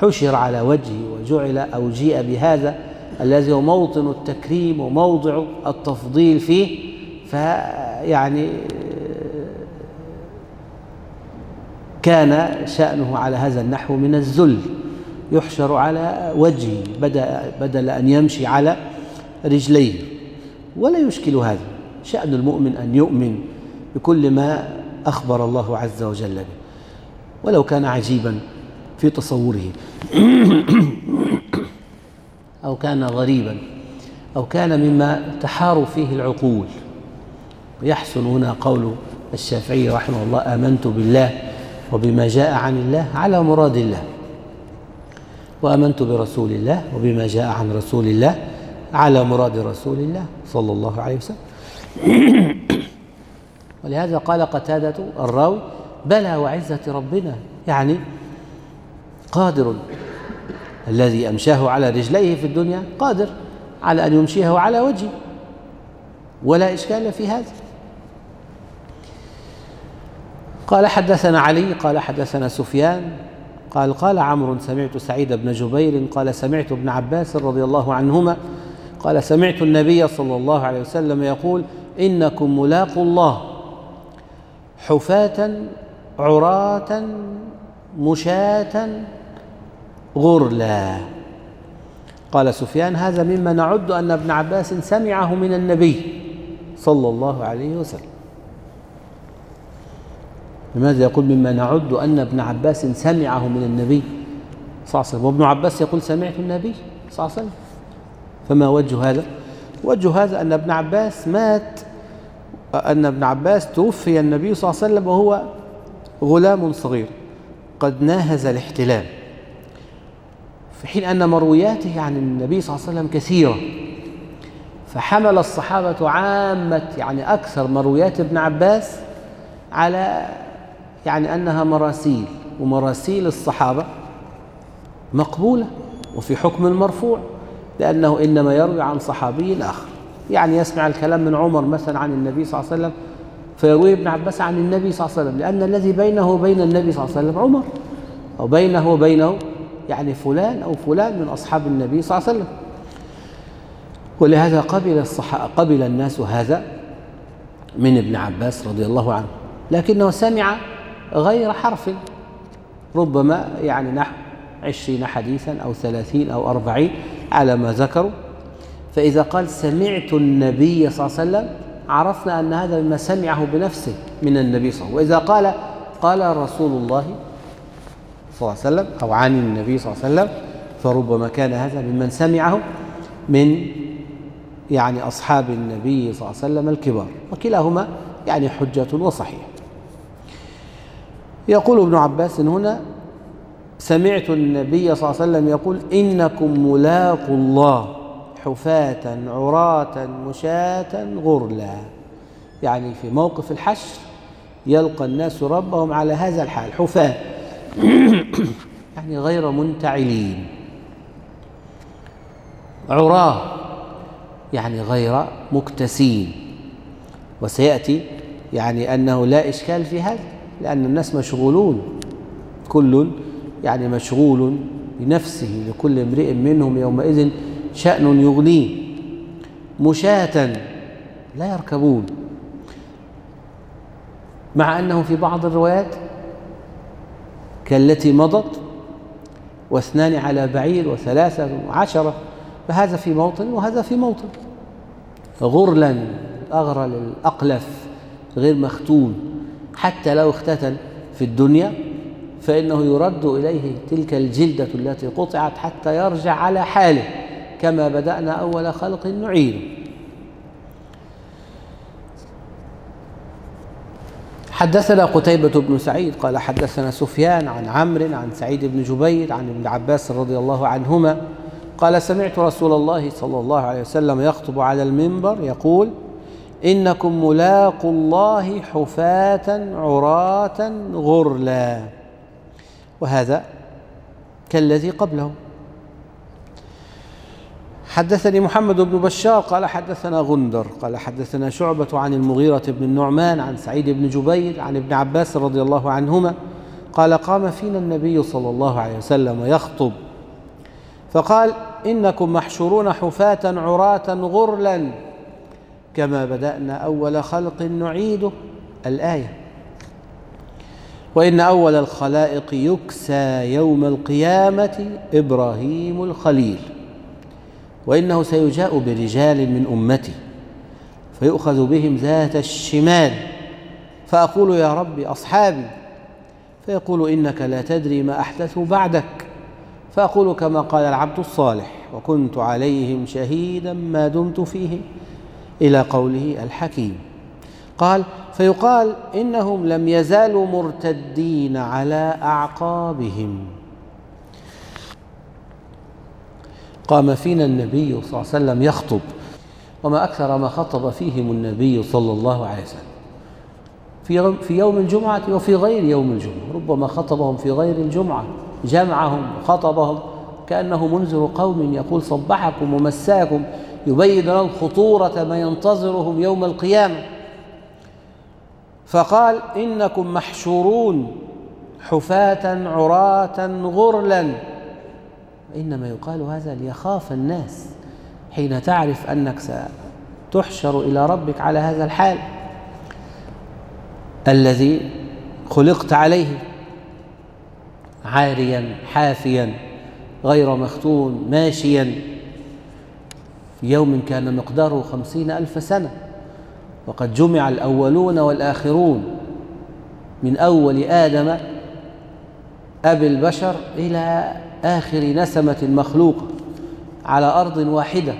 [SPEAKER 1] حشر على وجهه وجعل أو جيء بهذا الذي هو موطن التكريم وموضع التفضيل فيه فيعني كان شأنه على هذا النحو من الذل. يحشر على وجهه بدل أن يمشي على رجليه. ولا يشكل هذا. شأن المؤمن أن يؤمن بكل ما أخبر الله عز وجل به ولو كان عجيبا في تصوره. أو كان غريبا أو كان مما تحار فيه العقول. ويحسن هنا قول الشافعي رحمه الله آمنت بالله وبما جاء عن الله على مراد الله وآمنت برسول الله وبما جاء عن رسول الله على مراد رسول الله صلى الله عليه وسلم. ولهذا قال قتادة الراوي بلى وعزة ربنا. يعني قادر. الذي أمشاه على رجليه في الدنيا قادر على أن يمشيه على وجهه. ولا إشكال في هذا. قال حدثنا علي قال حدثنا سفيان قال قال عمرو سمعت سعيد بن جبير قال سمعت ابن عباس رضي الله عنهما قال سمعت النبي صلى الله عليه وسلم يقول إنكم ملاقوا الله حفاة عراة مشاة غرلا. قال سفيان هذا مما نعد أن ابن عباس سمعه من النبي صلى الله عليه وسلم. لماذا يقول مما نعد أن ابن عباس سمعه من النبي صلى الله عليه وسلم؟ وابن عباس يقول سمعت النبي صلى الله عليه وسلم. فما وجه هذا؟ وجه هذا أن ابن عباس مات أن ابن عباس توفي النبي صلى الله عليه وسلم وهو غلام صغير. قد ناهز الاحتلام في حين أن مروياته عن النبي صلى الله عليه وسلم كثيرة. فحمل الصحابة عامة يعني أكثر مرويات ابن عباس على يعني أنها مراسيل. ومراسيل الصحابة مقبولة وفي حكم المرفوع. لأنه إنما يروي عن صحابي آخر يعني يسمع الكلام من عمر مثلا عن النبي صلى الله عليه وسلم فيروي ابن عباس عن النبي صلى الله عليه وسلم لأن الذي بينه وبين النبي صلى الله عليه وسلم عمر أو بينه وبينه يعني فلان أو فلان من أصحاب النبي صلى الله عليه وسلم. ولهذا قبل الصحابة قبل الناس هذا من ابن عباس رضي الله عنه لكنه سمع غير حرف ربما يعني نحو عشرين حديثا أو ثلاثين أو أربعين على ما ذكروا. فإذا قال سمعت النبي صلى الله عليه وسلم عرفنا أن هذا مما سمعه بنفسه من النبي صلى الله عليه وسلم. وإذا قال قال رسول الله صلى الله عليه وسلم أو عن النبي صلى الله عليه وسلم فربما كان هذا ممن سمعه من يعني أصحاب النبي صلى الله عليه وسلم الكبار وكلاهما يعني حجة وصحيح. يقول ابن عباس هنا سمعت النبي صلى الله عليه وسلم يقول إنكم ملاقوا الله حفاة عراة مشاة غرلا. يعني في موقف الحشر يلقى الناس ربهم على هذا الحال حفاة. يعني غير منتعلين. عراة يعني غير مكتسين. وسيأتي يعني أنه لا إشكال في هذا لأن الناس مشغولون. كل يعني مشغول بنفسه لكل امرئ منهم يومئذ شأن يغنيه. مشاة لا يركبون. مع أنه في بعض الروايات كالتي مضت واثنان على بعير وثلاثة وعشرة فهذا في موطن وهذا في موطن. غرلا أغرل الأقلف غير مختون. حتى لو اختتن في الدنيا فإنه يرد إليه تلك الجلدة التي قطعت حتى يرجع على حاله كما بدأنا أول خلق نعيد. حدثنا قتيبة بن سعيد قال حدثنا سفيان عن عمرو عن سعيد بن جبير عن ابن عباس رضي الله عنهما قال سمعت رسول الله صلى الله عليه وسلم يخطب على المنبر يقول إنكم ملاقوا الله حفاة عراة غرلا. وهذا كالذي قبله حدثني محمد بن بشار قال حدثنا غندر قال حدثنا شعبة عن المغيرة بن النعمان عن سعيد بن جبير عن ابن عباس رضي الله عنهما قال قام فينا النبي صلى الله عليه وسلم يخطب فقال إنكم محشورون حفاة عراة غرلا كما بدأنا أول خلق نعيده الآية. وإن أول الخلائق يكسى يوم القيامة إبراهيم الخليل وإنه سيجاء برجال من أمتي فيؤخذ بهم ذات الشمال فأقول يا رب أصحابي فيقول إنك لا تدري ما أحدثوا بعدك فأقول كما قال العبد الصالح وكنت عليهم شهيدا ما دمت فيهم إلى قوله الحكيم. قال فيقال إنهم لم يزالوا مرتدين على أعقابهم. قام فينا النبي صلى الله عليه وسلم يخطب وما أكثر ما خطب فيهم النبي صلى الله عليه وسلم. في في يوم الجمعة وفي غير يوم الجمعة ربما خطبهم في غير الجمعة جمعهم وخطبهم كأنه منذر قوم يقول صبحكم ومساكم يبين لهم خطورة ما ينتظرهم يوم القيامة. فقال إنكم محشورون حفاة عراة غرلا. إنما يقال هذا ليخاف الناس حين تعرف أنك ستحشر إلى ربك على هذا الحال الذي خلقت عليه عاريا حافيا غير مختون ماشيا. في يوم كان مقداره خمسين ألف سنة. وقد جمع الأولون والآخرون من أول آدم أبي البشر إلى آخر نسمة مخلوقة على أرض واحدة.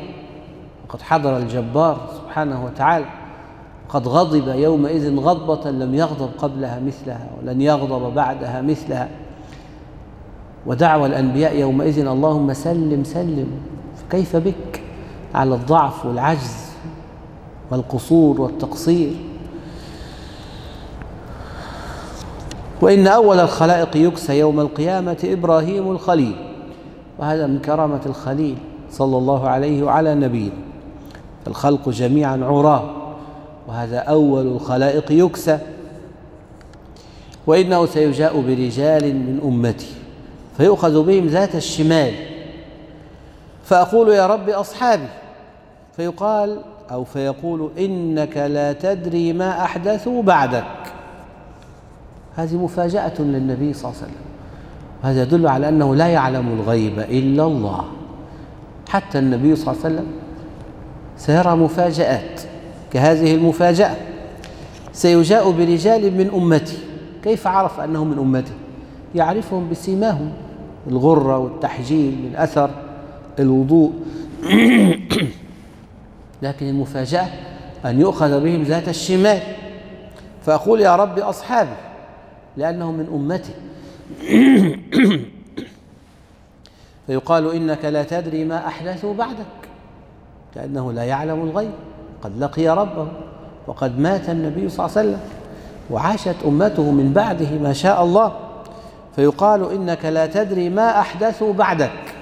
[SPEAKER 1] وقد حضر الجبار سبحانه وتعالى قد غضب يومئذ غضبة لم يغضب قبلها مثلها ولن يغضب بعدها مثلها. ودعوى الأنبياء يومئذ اللهم سلم سلم فكيف بك؟ على الضعف والعجز. والقصور والتقصير. وإن أول الخلائق يكسى يوم القيامة إبراهيم الخليل. وهذا من كرامة الخليل صلى الله عليه وعلى نبينا الخلق جميعا عراه وهذا أول الخلائق يكسى. وإنه سيجاء برجال من أمتي فيؤخذ بهم ذات الشمال. فأقول يا رب أصحابي فيقال أو فيقول إنك لا تدري ما أحدثوا بعدك. هذه مفاجأة للنبي صلى الله عليه وسلم. وهذا يدل على أنه لا يعلم الغيب إلا الله. حتى النبي صلى الله عليه وسلم سيرى مفاجآت. كهذه المفاجأة سيجاء برجال من أمتي. كيف عرف أنه من أمته؟ يعرفهم بسيماهم الغرة والتحجيل من أثر الوضوء. لكن المفاجأة أن يؤخذ بهم ذات الشمال. فأقول يا رب أصحابي لأنهم من أمتي. فيقال إنك لا تدري ما أحدثوا بعدك كأنه لا يعلم الغيب. قد لقي ربه وقد مات النبي صلى الله عليه وسلم وعاشت أمته من بعده ما شاء الله. فيقال إنك لا تدري ما أحدثوا بعدك.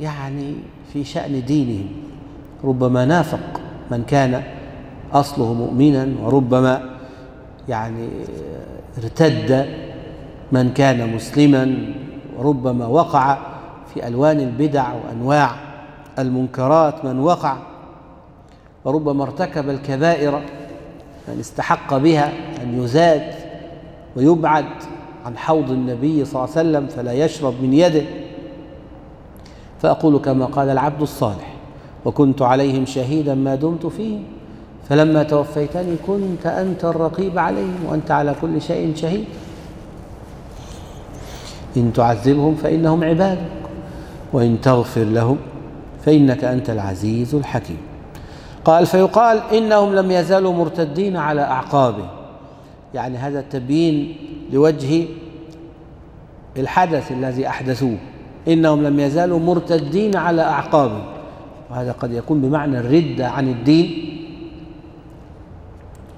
[SPEAKER 1] يعني في شأن دينهم. ربما نافق من كان أصله مؤمنا وربما يعني ارتد من كان مسلما وربما وقع في ألوان البدع وأنواع المنكرات من وقع وربما ارتكب الكبائر من استحق بها أن يزاد ويبعد عن حوض النبي صلى الله عليه وسلم فلا يشرب من يده. فأقول كما قال العبد الصالح وكنت عليهم شهيدا ما دمت فيهم. فلما توفيتني كنت أنت الرقيب عليهم وأنت على كل شيء شهيد. إن تعذبهم فإنهم عبادك وإن تغفر لهم فإنك أنت العزيز الحكيم. قال فيقال إنهم لم يزالوا مرتدين على أعقابهم يعني هذا تبيين لوجه الحدث الذي أحدثوه. إنهم لم يزالوا مرتدين على أعقابهم وهذا قد يكون بمعنى الردة عن الدين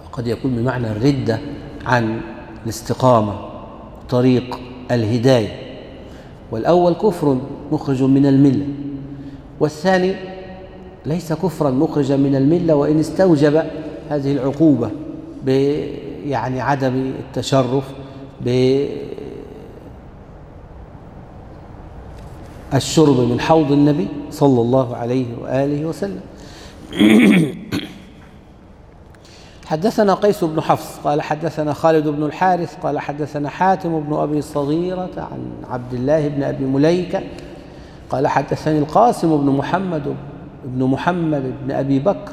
[SPEAKER 1] وقد يكون بمعنى الردة عن الاستقامة طريق الهداية. والأول كفر مخرج من الملة والثاني ليس كفرا مخرجا من الملة وإن استوجب هذه العقوبة يعني عدم التشرف بالشرب من حوض النبي صلى الله عليه وآله وسلم. حدثنا قيس بن حفص قال حدثنا خالد بن الحارث قال حدثنا حاتم بن أبي صغيرة عن عبد الله بن أبي مليكة قال حدثني القاسم بن محمد بن محمد بن أبي بكر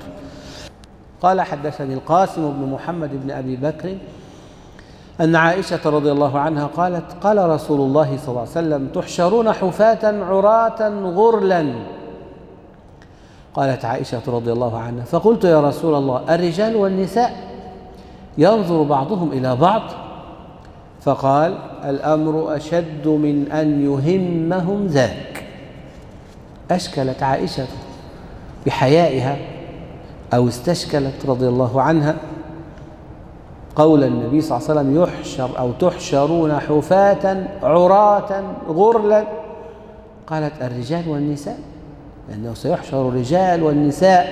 [SPEAKER 1] قال حدثني القاسم بن محمد بن أبي بكر أن عائشة رضي الله عنها قالت قال رسول الله صلى الله عليه وسلم تحشرون حفاة عراة غرلا. قالت عائشة رضي الله عنها فقلت يا رسول الله الرجال والنساء ينظر بعضهم إلى بعض؟ فقال الأمر أشد من أن يهمهم ذاك. أشكلت عائشة بحيائها أو استشكلت رضي الله عنها؟ قول النبي صلى الله عليه وسلم يحشر أو تحشرون حفاة عراة غرلا. قالت الرجال والنساء لأنه سيحشر الرجال والنساء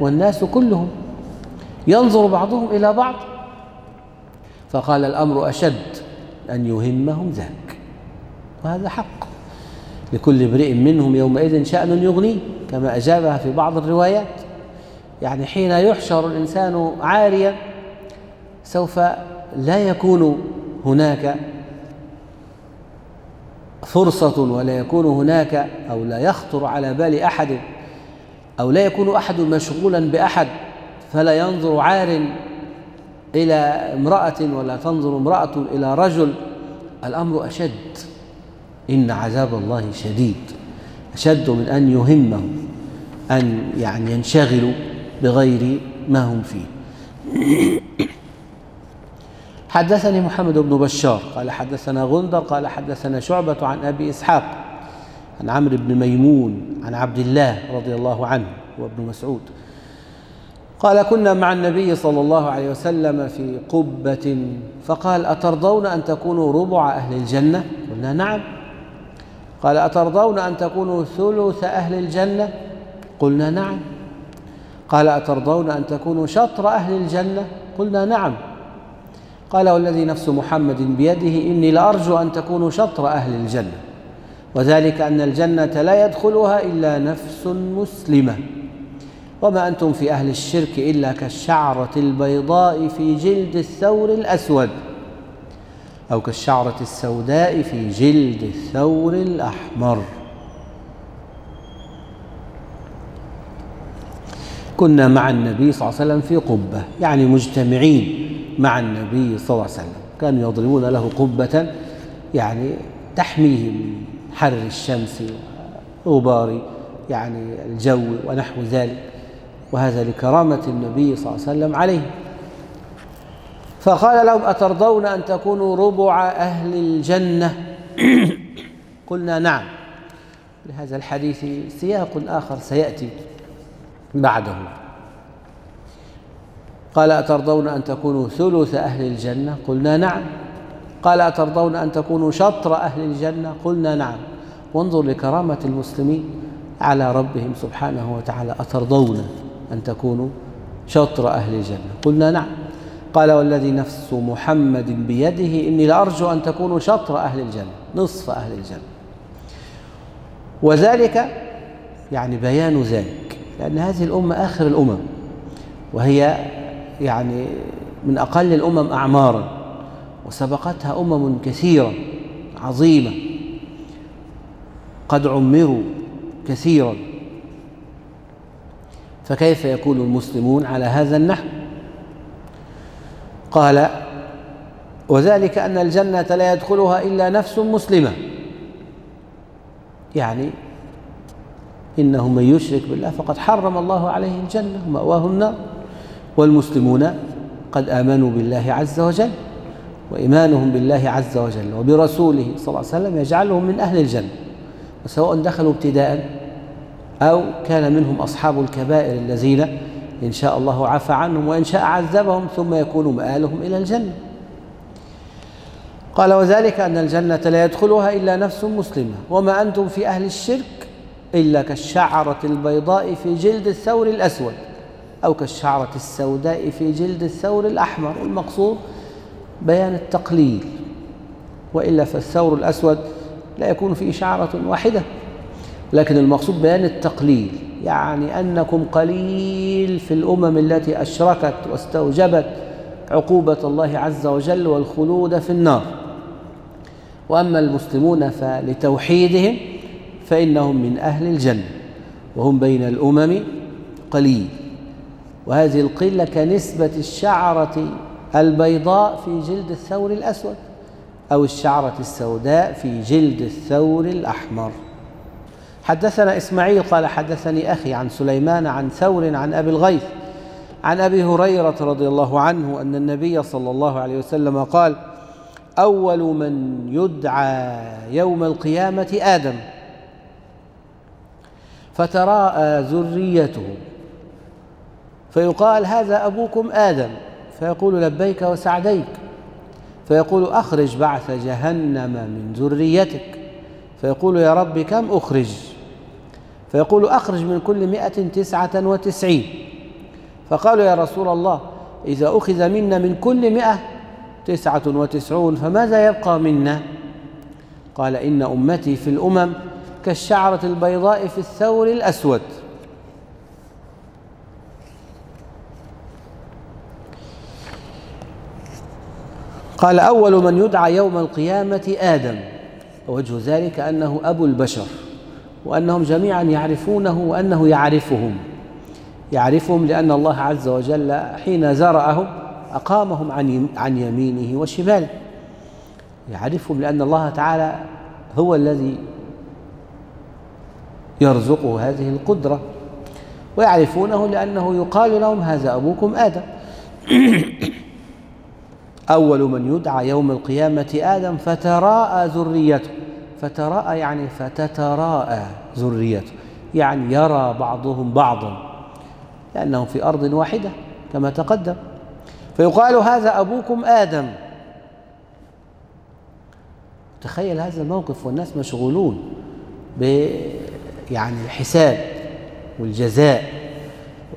[SPEAKER 1] والناس كلهم. ينظر بعضهم إلى بعض. فقال الأمر أشد أن يهمهم ذاك. وهذا حق. لكل امرئ منهم يومئذ شأن يغنيه كما أجابها في بعض الروايات. يعني حين يحشر الإنسان عاريا سوف لا يكون هناك فرصة ولا يكون هناك أو لا يخطر على بال أحد أو لا يكون أحد مشغولا بأحد فلا ينظر عار إلى امرأة ولا تنظر امرأة إلى رجل. الأمر أشد. إن عذاب الله شديد. أشد من أن يهمهم أن يعني ينشغلوا بغير ما هم فيه. حدثني محمد بن بشار قال حدثنا غندر قال حدثنا شعبة عن أبي إسحاق عن عمرو بن ميمون عن عبد الله رضي الله عنه وابن مسعود. قال كنا مع النبي صلى الله عليه وسلم في قبة فقال أترضون أن تكونوا ربع أهل الجنة؟ قلنا نعم. قال أترضون أن تكونوا ثلث أهل الجنة؟ قلنا نعم. قال أترضون أن تكونوا شطر أهل الجنة؟ قلنا نعم. قال والذي نفس محمد بيده إني لأرجو أن تكونوا شطر أهل الجنة. وذلك أن الجنة لا يدخلها إلا نفس مسلمة. وما أنتم في أهل الشرك إلا كالشعرة البيضاء في جلد الثور الأسود. أو كالشعرة السوداء في جلد الثور الأحمر. كنا مع النبي صلى الله عليه وسلم في قبة يعني مجتمعين. مع النبي صلى الله عليه وسلم. كانوا يضربون له قبة يعني تحميه من حر الشمس وغبار يعني الجو ونحو ذلك. وهذا لكرامة النبي صلى الله عليه وسلم عليه. فقال لهم أترضون أن تكونوا ربع أهل الجنة؟ قلنا نعم. لهذا الحديث سياق آخر سيأتي بعده. قال أترضون أن تكونوا ثلث أهل الجنة؟ قلنا نعم. قال أترضون أن تكونوا شطر أهل الجنة؟ قلنا نعم. وانظر لكرامة المسلمين على ربهم سبحانه وتعالى. أترضون أن تكونوا شطر أهل الجنة؟ قلنا نعم. قال والذي نفس محمد بيده إني لأرجو أن تكونوا شطر أهل الجنة نصف أهل الجنة. وذلك يعني بيان ذلك لأن هذه الأمة آخر الأمم وهي يعني من أقل الأمم أعمارا وسبقتها أمم كثيرة عظيمة قد عمروا كثيرا. فكيف يكون المسلمون على هذا النحو؟ قال وذلك أن الجنة لا يدخلها إلا نفس مسلمة. يعني إنه من يشرك بالله فقد حرم الله عليه الجنة ومأواه النار. والمسلمون قد آمنوا بالله عز وجل وإيمانهم بالله عز وجل وبرسوله صلى الله عليه وسلم يجعلهم من أهل الجنة وسواء دخلوا ابتداء أو كان منهم أصحاب الكبائر الذين إن شاء الله عفى عنهم وإن شاء عذبهم ثم يكون مآلهم إلى الجنة. قال وذلك أن الجنة لا يدخلها إلا نفس مسلمة وما أنتم في أهل الشرك إلا كالشعرة البيضاء في جلد الثور الأسود. أو كالشعرة السوداء في جلد الثور الأحمر. المقصود بيان التقليل وإلا فالثور الأسود لا يكون فيه شعرة واحدة لكن المقصود بيان التقليل يعني أنكم قليل في الأمم التي أشركت واستوجبت عقوبة الله عز وجل والخلود في النار. وأما المسلمون فلتوحيدهم فإنهم من أهل الجنة وهم بين الأمم قليل. وهذه القلة كنسبة الشعرة البيضاء في جلد الثور الأسود أو الشعرة السوداء في جلد الثور الأحمر. حدثنا إسماعيل قال حدثني أخي عن سليمان عن ثور عن أبي الغيث عن أبي هريرة رضي الله عنه أن النبي صلى الله عليه وسلم قال أول من يدعى يوم القيامة آدم فتراءى ذريته. فيقال هذا أبوكم آدم. فيقول لبيك وسعديك. فيقول أخرج بعث جهنم من ذريتك. فيقول يا رب كم أخرج؟ فيقول أخرج من كل مئة تسعة وتسعين. فقالوا يا رسول الله إذا أخذ منا من كل مئة تسعة وتسعون فماذا يبقى منا؟ قال إن أمتي في الأمم كالشعرة البيضاء في الثور الأسود. قال أول من يدعى يوم القيامة آدم ووجه ذلك أنه أبو البشر وأنهم جميعا يعرفونه وأنه يعرفهم. يعرفهم لأن الله عز وجل حين زرعهم أقامهم عن عن يمينه وشماله. يعرفهم لأن الله تعالى هو الذي يرزقه هذه القدرة. ويعرفونه لأنه يقال لهم هذا أبوكم آدم. أول من يدعى يوم القيامة آدم فتراءى ذريته. فتراءى يعني فتتراءى ذريته. يعني يرى بعضهم بعضا لأنهم في أرض واحدة كما تقدم. فيقال هذا أبوكم آدم. تخيل هذا الموقف والناس مشغولون ب يعني الحساب والجزاء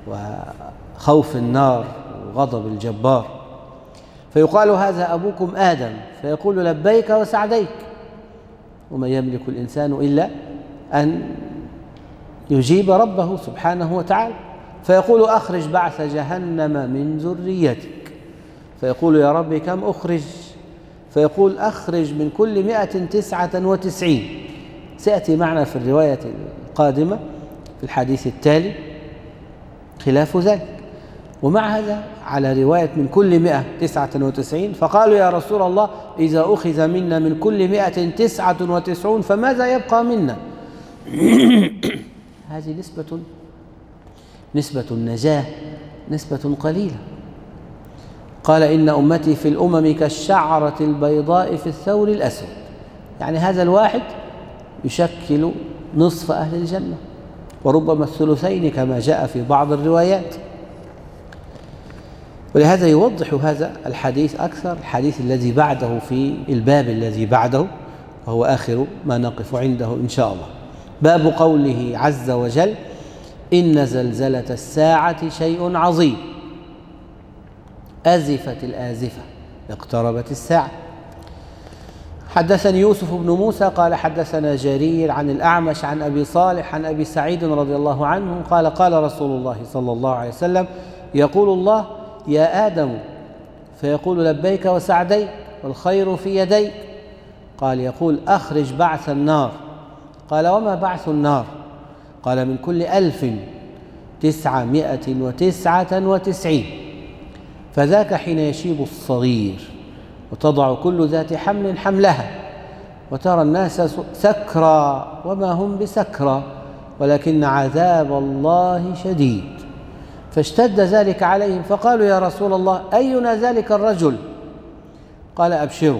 [SPEAKER 1] وخوف النار وغضب الجبار. فيقال هذا أبوكم آدم فيقول لبيك وسعديك. وما يملك الإنسان إلا أن يجيب ربه سبحانه وتعالى. فيقول أخرج بعث جهنم من ذريتك. فيقول يا رب كم أخرج؟ فيقول أخرج من كل مئة تسعة وتسعين. سيأتي معنا في الرواية القادمة في الحديث التالي خلاف ذلك. ومع هذا على رواية من كل مئة تسعة وتسعين فقالوا يا رسول الله إذا أخذ منا من كل مئة تسعة وتسعون فماذا يبقى منا؟ هذه نسبة نسبة النجاة نسبة قليلة. قال إن أمتي في الأمم كالشعرة البيضاء في الثور الأسود. يعني هذا الواحد يشكل نصف أهل الجنة وربما الثلثين كما جاء في بعض الروايات. ولهذا يوضح هذا الحديث أكثر الحديث الذي بعده في الباب الذي بعده وهو آخر ما نقف عنده إن شاء الله. باب قوله عز وجل إن زلزلة الساعة شيء عظيم. أزفت الآزفة اقتربت الساعة. حدثني يوسف بن موسى قال حدثنا جرير عن الأعمش عن أبي صالح عن أبي سعيد رضي الله عنه قال قال رسول الله صلى الله عليه وسلم يقول الله يا آدم فيقول لبيك وسعديك والخير في يديك قال يقول أخرج بعث النار. قال وما بعث النار؟ قال من كل ألف تسعمائة وتسعة وتسعين. فذاك حين يشيب الصغير وتضع كل ذات حمل حملها وترى الناس سكرى وما هم بسكرى ولكن عذاب الله شديد. فاشتد ذلك عليهم فقالوا يا رسول الله أينا ذلك الرجل؟ قال أبشروا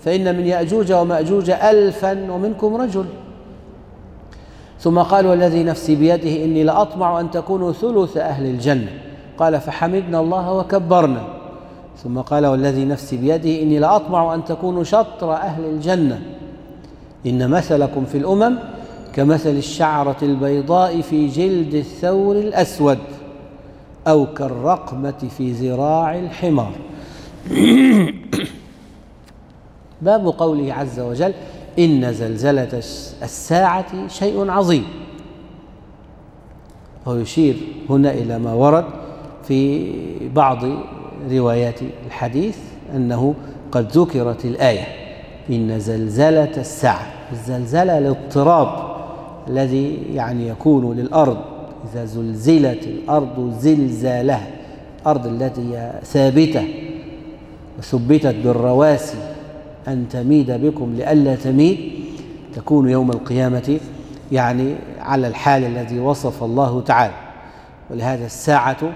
[SPEAKER 1] فإن من يأجوج ومأجوج ألفا ومنكم رجل. ثم قال والذي نفسي بيده إني لأطمع أن تكونوا ثلث أهل الجنة. قال فحمدنا الله وكبرنا. ثم قال والذي نفسي بيده إني لأطمع أن تكونوا شطر أهل الجنة. إن مثلكم في الأمم كمثل الشعرة البيضاء في جلد الثور الأسود. أو كالرقمة في ذراع الحمار. باب قوله عز وجل إن زلزلة الساعة شيء عظيم. ويشير هنا إلى ما ورد في بعض روايات الحديث أنه قد ذكرت الآية إن زلزلة الساعة الزلزلة الاضطراب الذي يعني يكون للأرض. إذا زلزلت الأرض زلزالها الأرض التي هي ثابتة وثبتت بالرواسي أن تميد بكم لئلا تميد تكون يوم القيامة يعني على الحال الذي وصف الله تعالى. ولهذا الساعة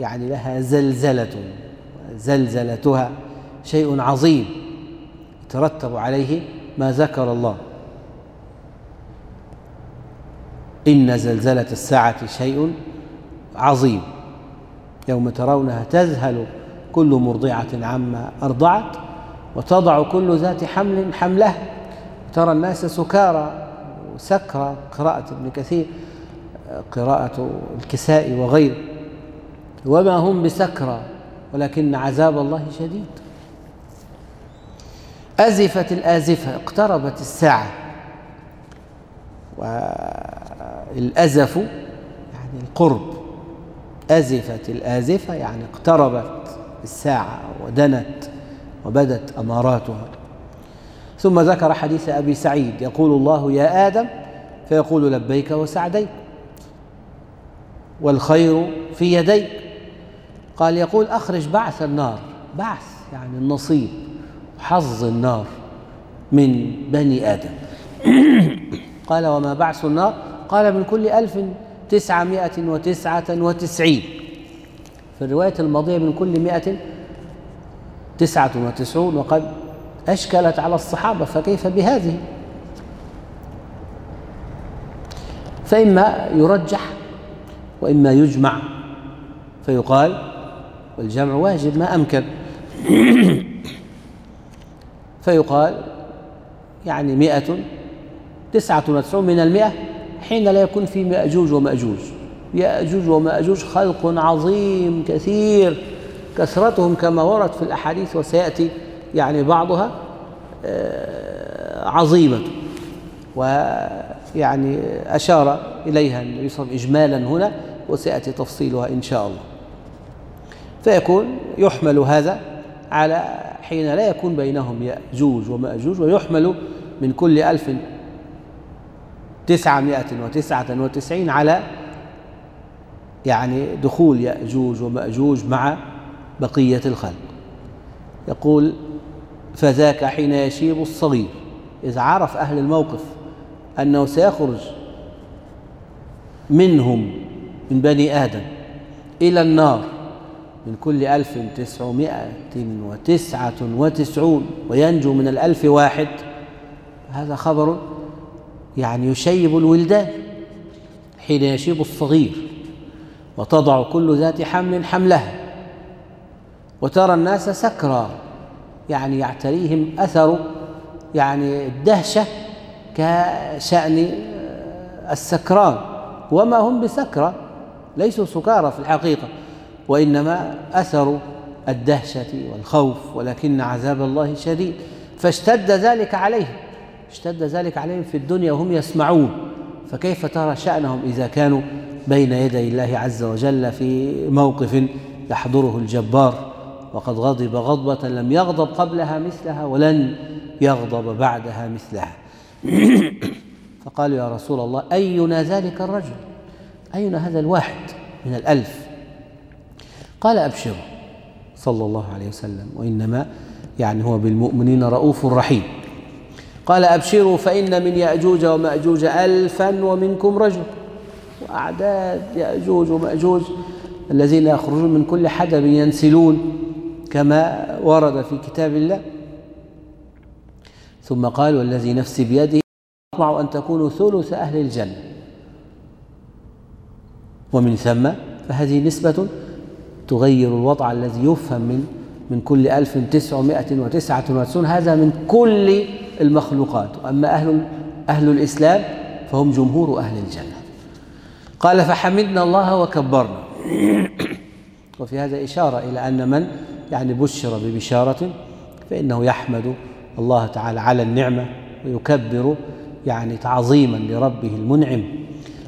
[SPEAKER 1] يعني لها زلزلة زلزلتها شيء عظيم يترتب عليه ما ذكر الله. إن زلزلة الساعة شيء عظيم يوم ترونها تذهل كل مرضعة عما أرضعت وتضع كل ذات حمل حمله ترى الناس سكارى سكرى قراءة ابن كثير قراءة الكساء وغيره وما هم بسكرى ولكن عذاب الله شديد. أزفت الآزفة اقتربت الساعة. والأزف يعني القرب. أزفت الآزفة يعني اقتربت الساعة ودنت وبدت أماراتها. ثم ذكر حديث أبي سعيد يقول الله يا آدم فيقول لبيك وسعديك والخير في يديك. قال يقول أخرج بعث النار. بعث يعني النصيب حظ النار من بني آدم. قال وما بعث النار؟ قال من كل ألف تسعمائة وتسعة وتسعين. في الرواية الماضية من كل مائة تسعة وتسعون وقد أشكلت على الصحابة فكيف بهذه؟ فإما يرجح وإما يجمع. فيقال والجمع واجب ما أمكن. فيقال يعني مئة تسعة وتسعون من المئة حين لا يكون في مأجوج ومأجوج. يأجوج ومأجوج خلق عظيم كثير كثرتهم كما ورد في الأحاديث وسيأتي يعني بعضها آه، عظيمة. ويعني أشار إليها النبي صلى الله عليه وسلم إجمالا هنا وسيأتي تفصيلها إن شاء الله. فيكون يحمل هذا على حين لا يكون بينهم يأجوج ومأجوج ويحمل من كل ألف تسعمائة وتسعة وتسعين على يعني دخول يأجوج ومأجوج مع بقية الخلق. يقول فذاك حين يشيب الصغير. إذا عرف أهل الموقف أنه سيخرج منهم من بني آدم إلى النار من كل ألف تسعمائة وتسعة وتسعون وينجو من الألف واحد. هذا خبر يعني يشيب الولدان حين يشيب الصغير وتضع كل ذات حمل حملها وترى الناس سكرى يعني يعتريهم أثر يعني الدهشة كشأن السكران وما هم بسكرى ليسوا سكارى في الحقيقة وإنما أثر الدهشة والخوف ولكن عذاب الله شديد فاشتد ذلك عليهم اشتد ذلك عليهم في الدنيا وهم يسمعون. فكيف ترى شأنهم إذا كانوا بين يدي الله عز وجل في موقف يحضره الجبار؟ وقد غضب غضبة لم يغضب قبلها مثلها ولن يغضب بعدها مثلها. فقالوا يا رسول الله أينا ذلك الرجل؟ أين هذا الواحد من الألف؟ قال أبشروا. صلى الله عليه وسلم. وإنما يعني هو بالمؤمنين رؤوف رحيم. قال أبشروا فإن من يأجوج ومأجوج ألفا ومنكم رجل. وأعداد يأجوج ومأجوج الذين يخرجون من كل حدب ينسلون كما ورد في كتاب الله. ثم قال والذي نفسي بيده أطمع أن تكونوا ثلث أهل الجنة. ومن ثم فهذه نسبة تغير الوضع الذي يفهم من من كل ألف تسعمائة وتسعة وتسعون هذا من كل المخلوقات. أما أهل, أهل الإسلام فهم جمهور أهل الجنة. قال فحمدنا الله وكبرنا. وفي هذا إشارة إلى أن من يعني بشر ببشارة فإنه يحمد الله تعالى على النعمة ويكبر يعني تعظيما لربه المنعم.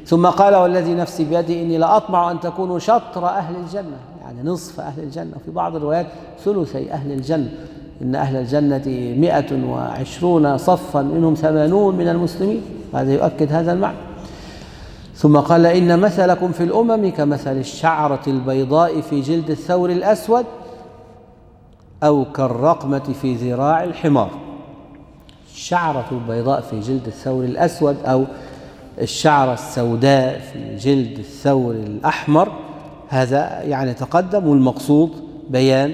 [SPEAKER 1] ثم قال والذي نفسي بيده إني لأطمع أن تكونوا شطر أهل الجنة. يعني نصف أهل الجنة. في بعض الروايات ثلثي أهل الجنة. إن أهل الجنة مئة وعشرون صفا منهم ثمانون من المسلمين. هذا يؤكد هذا المعنى. ثم قال إن مثلكم في الأمم كمثل الشعرة البيضاء في جلد الثور الأسود أو كالرقمة في ذراع الحمار. الشعرة البيضاء في جلد الثور الأسود أو الشعرة السوداء في جلد الثور الأحمر. هذا يعني تقدم والمقصود بيان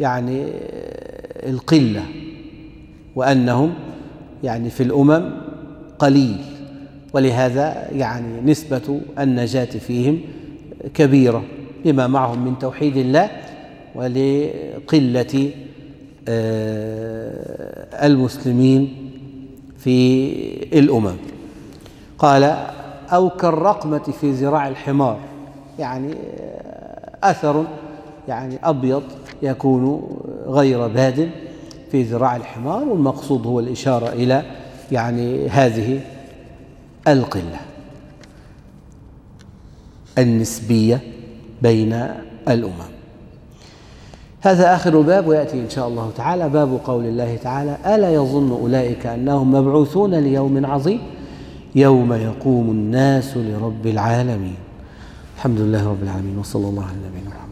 [SPEAKER 1] يعني القلة وأنهم يعني في الأمم قليل ولهذا يعني نسبة النجاة فيهم كبيرة لما معهم من توحيد الله ولقلة آه، المسلمين في الأمم. قال أو كالرقمة في ذراع الحمار يعني أثر يعني أبيض يكون غير باد في ذراع الحمار والمقصود هو الإشارة إلى يعني هذه القلة النسبية بين الأمم. هذا آخر باب ويأتي إن شاء الله تعالى باب قول الله تعالى ألا يظن أولئك أنهم مبعوثون ليوم عظيم؟ يوم يقوم الناس لرب العالمين. الحمد لله رب العالمين وصلى الله على نبينا محمد.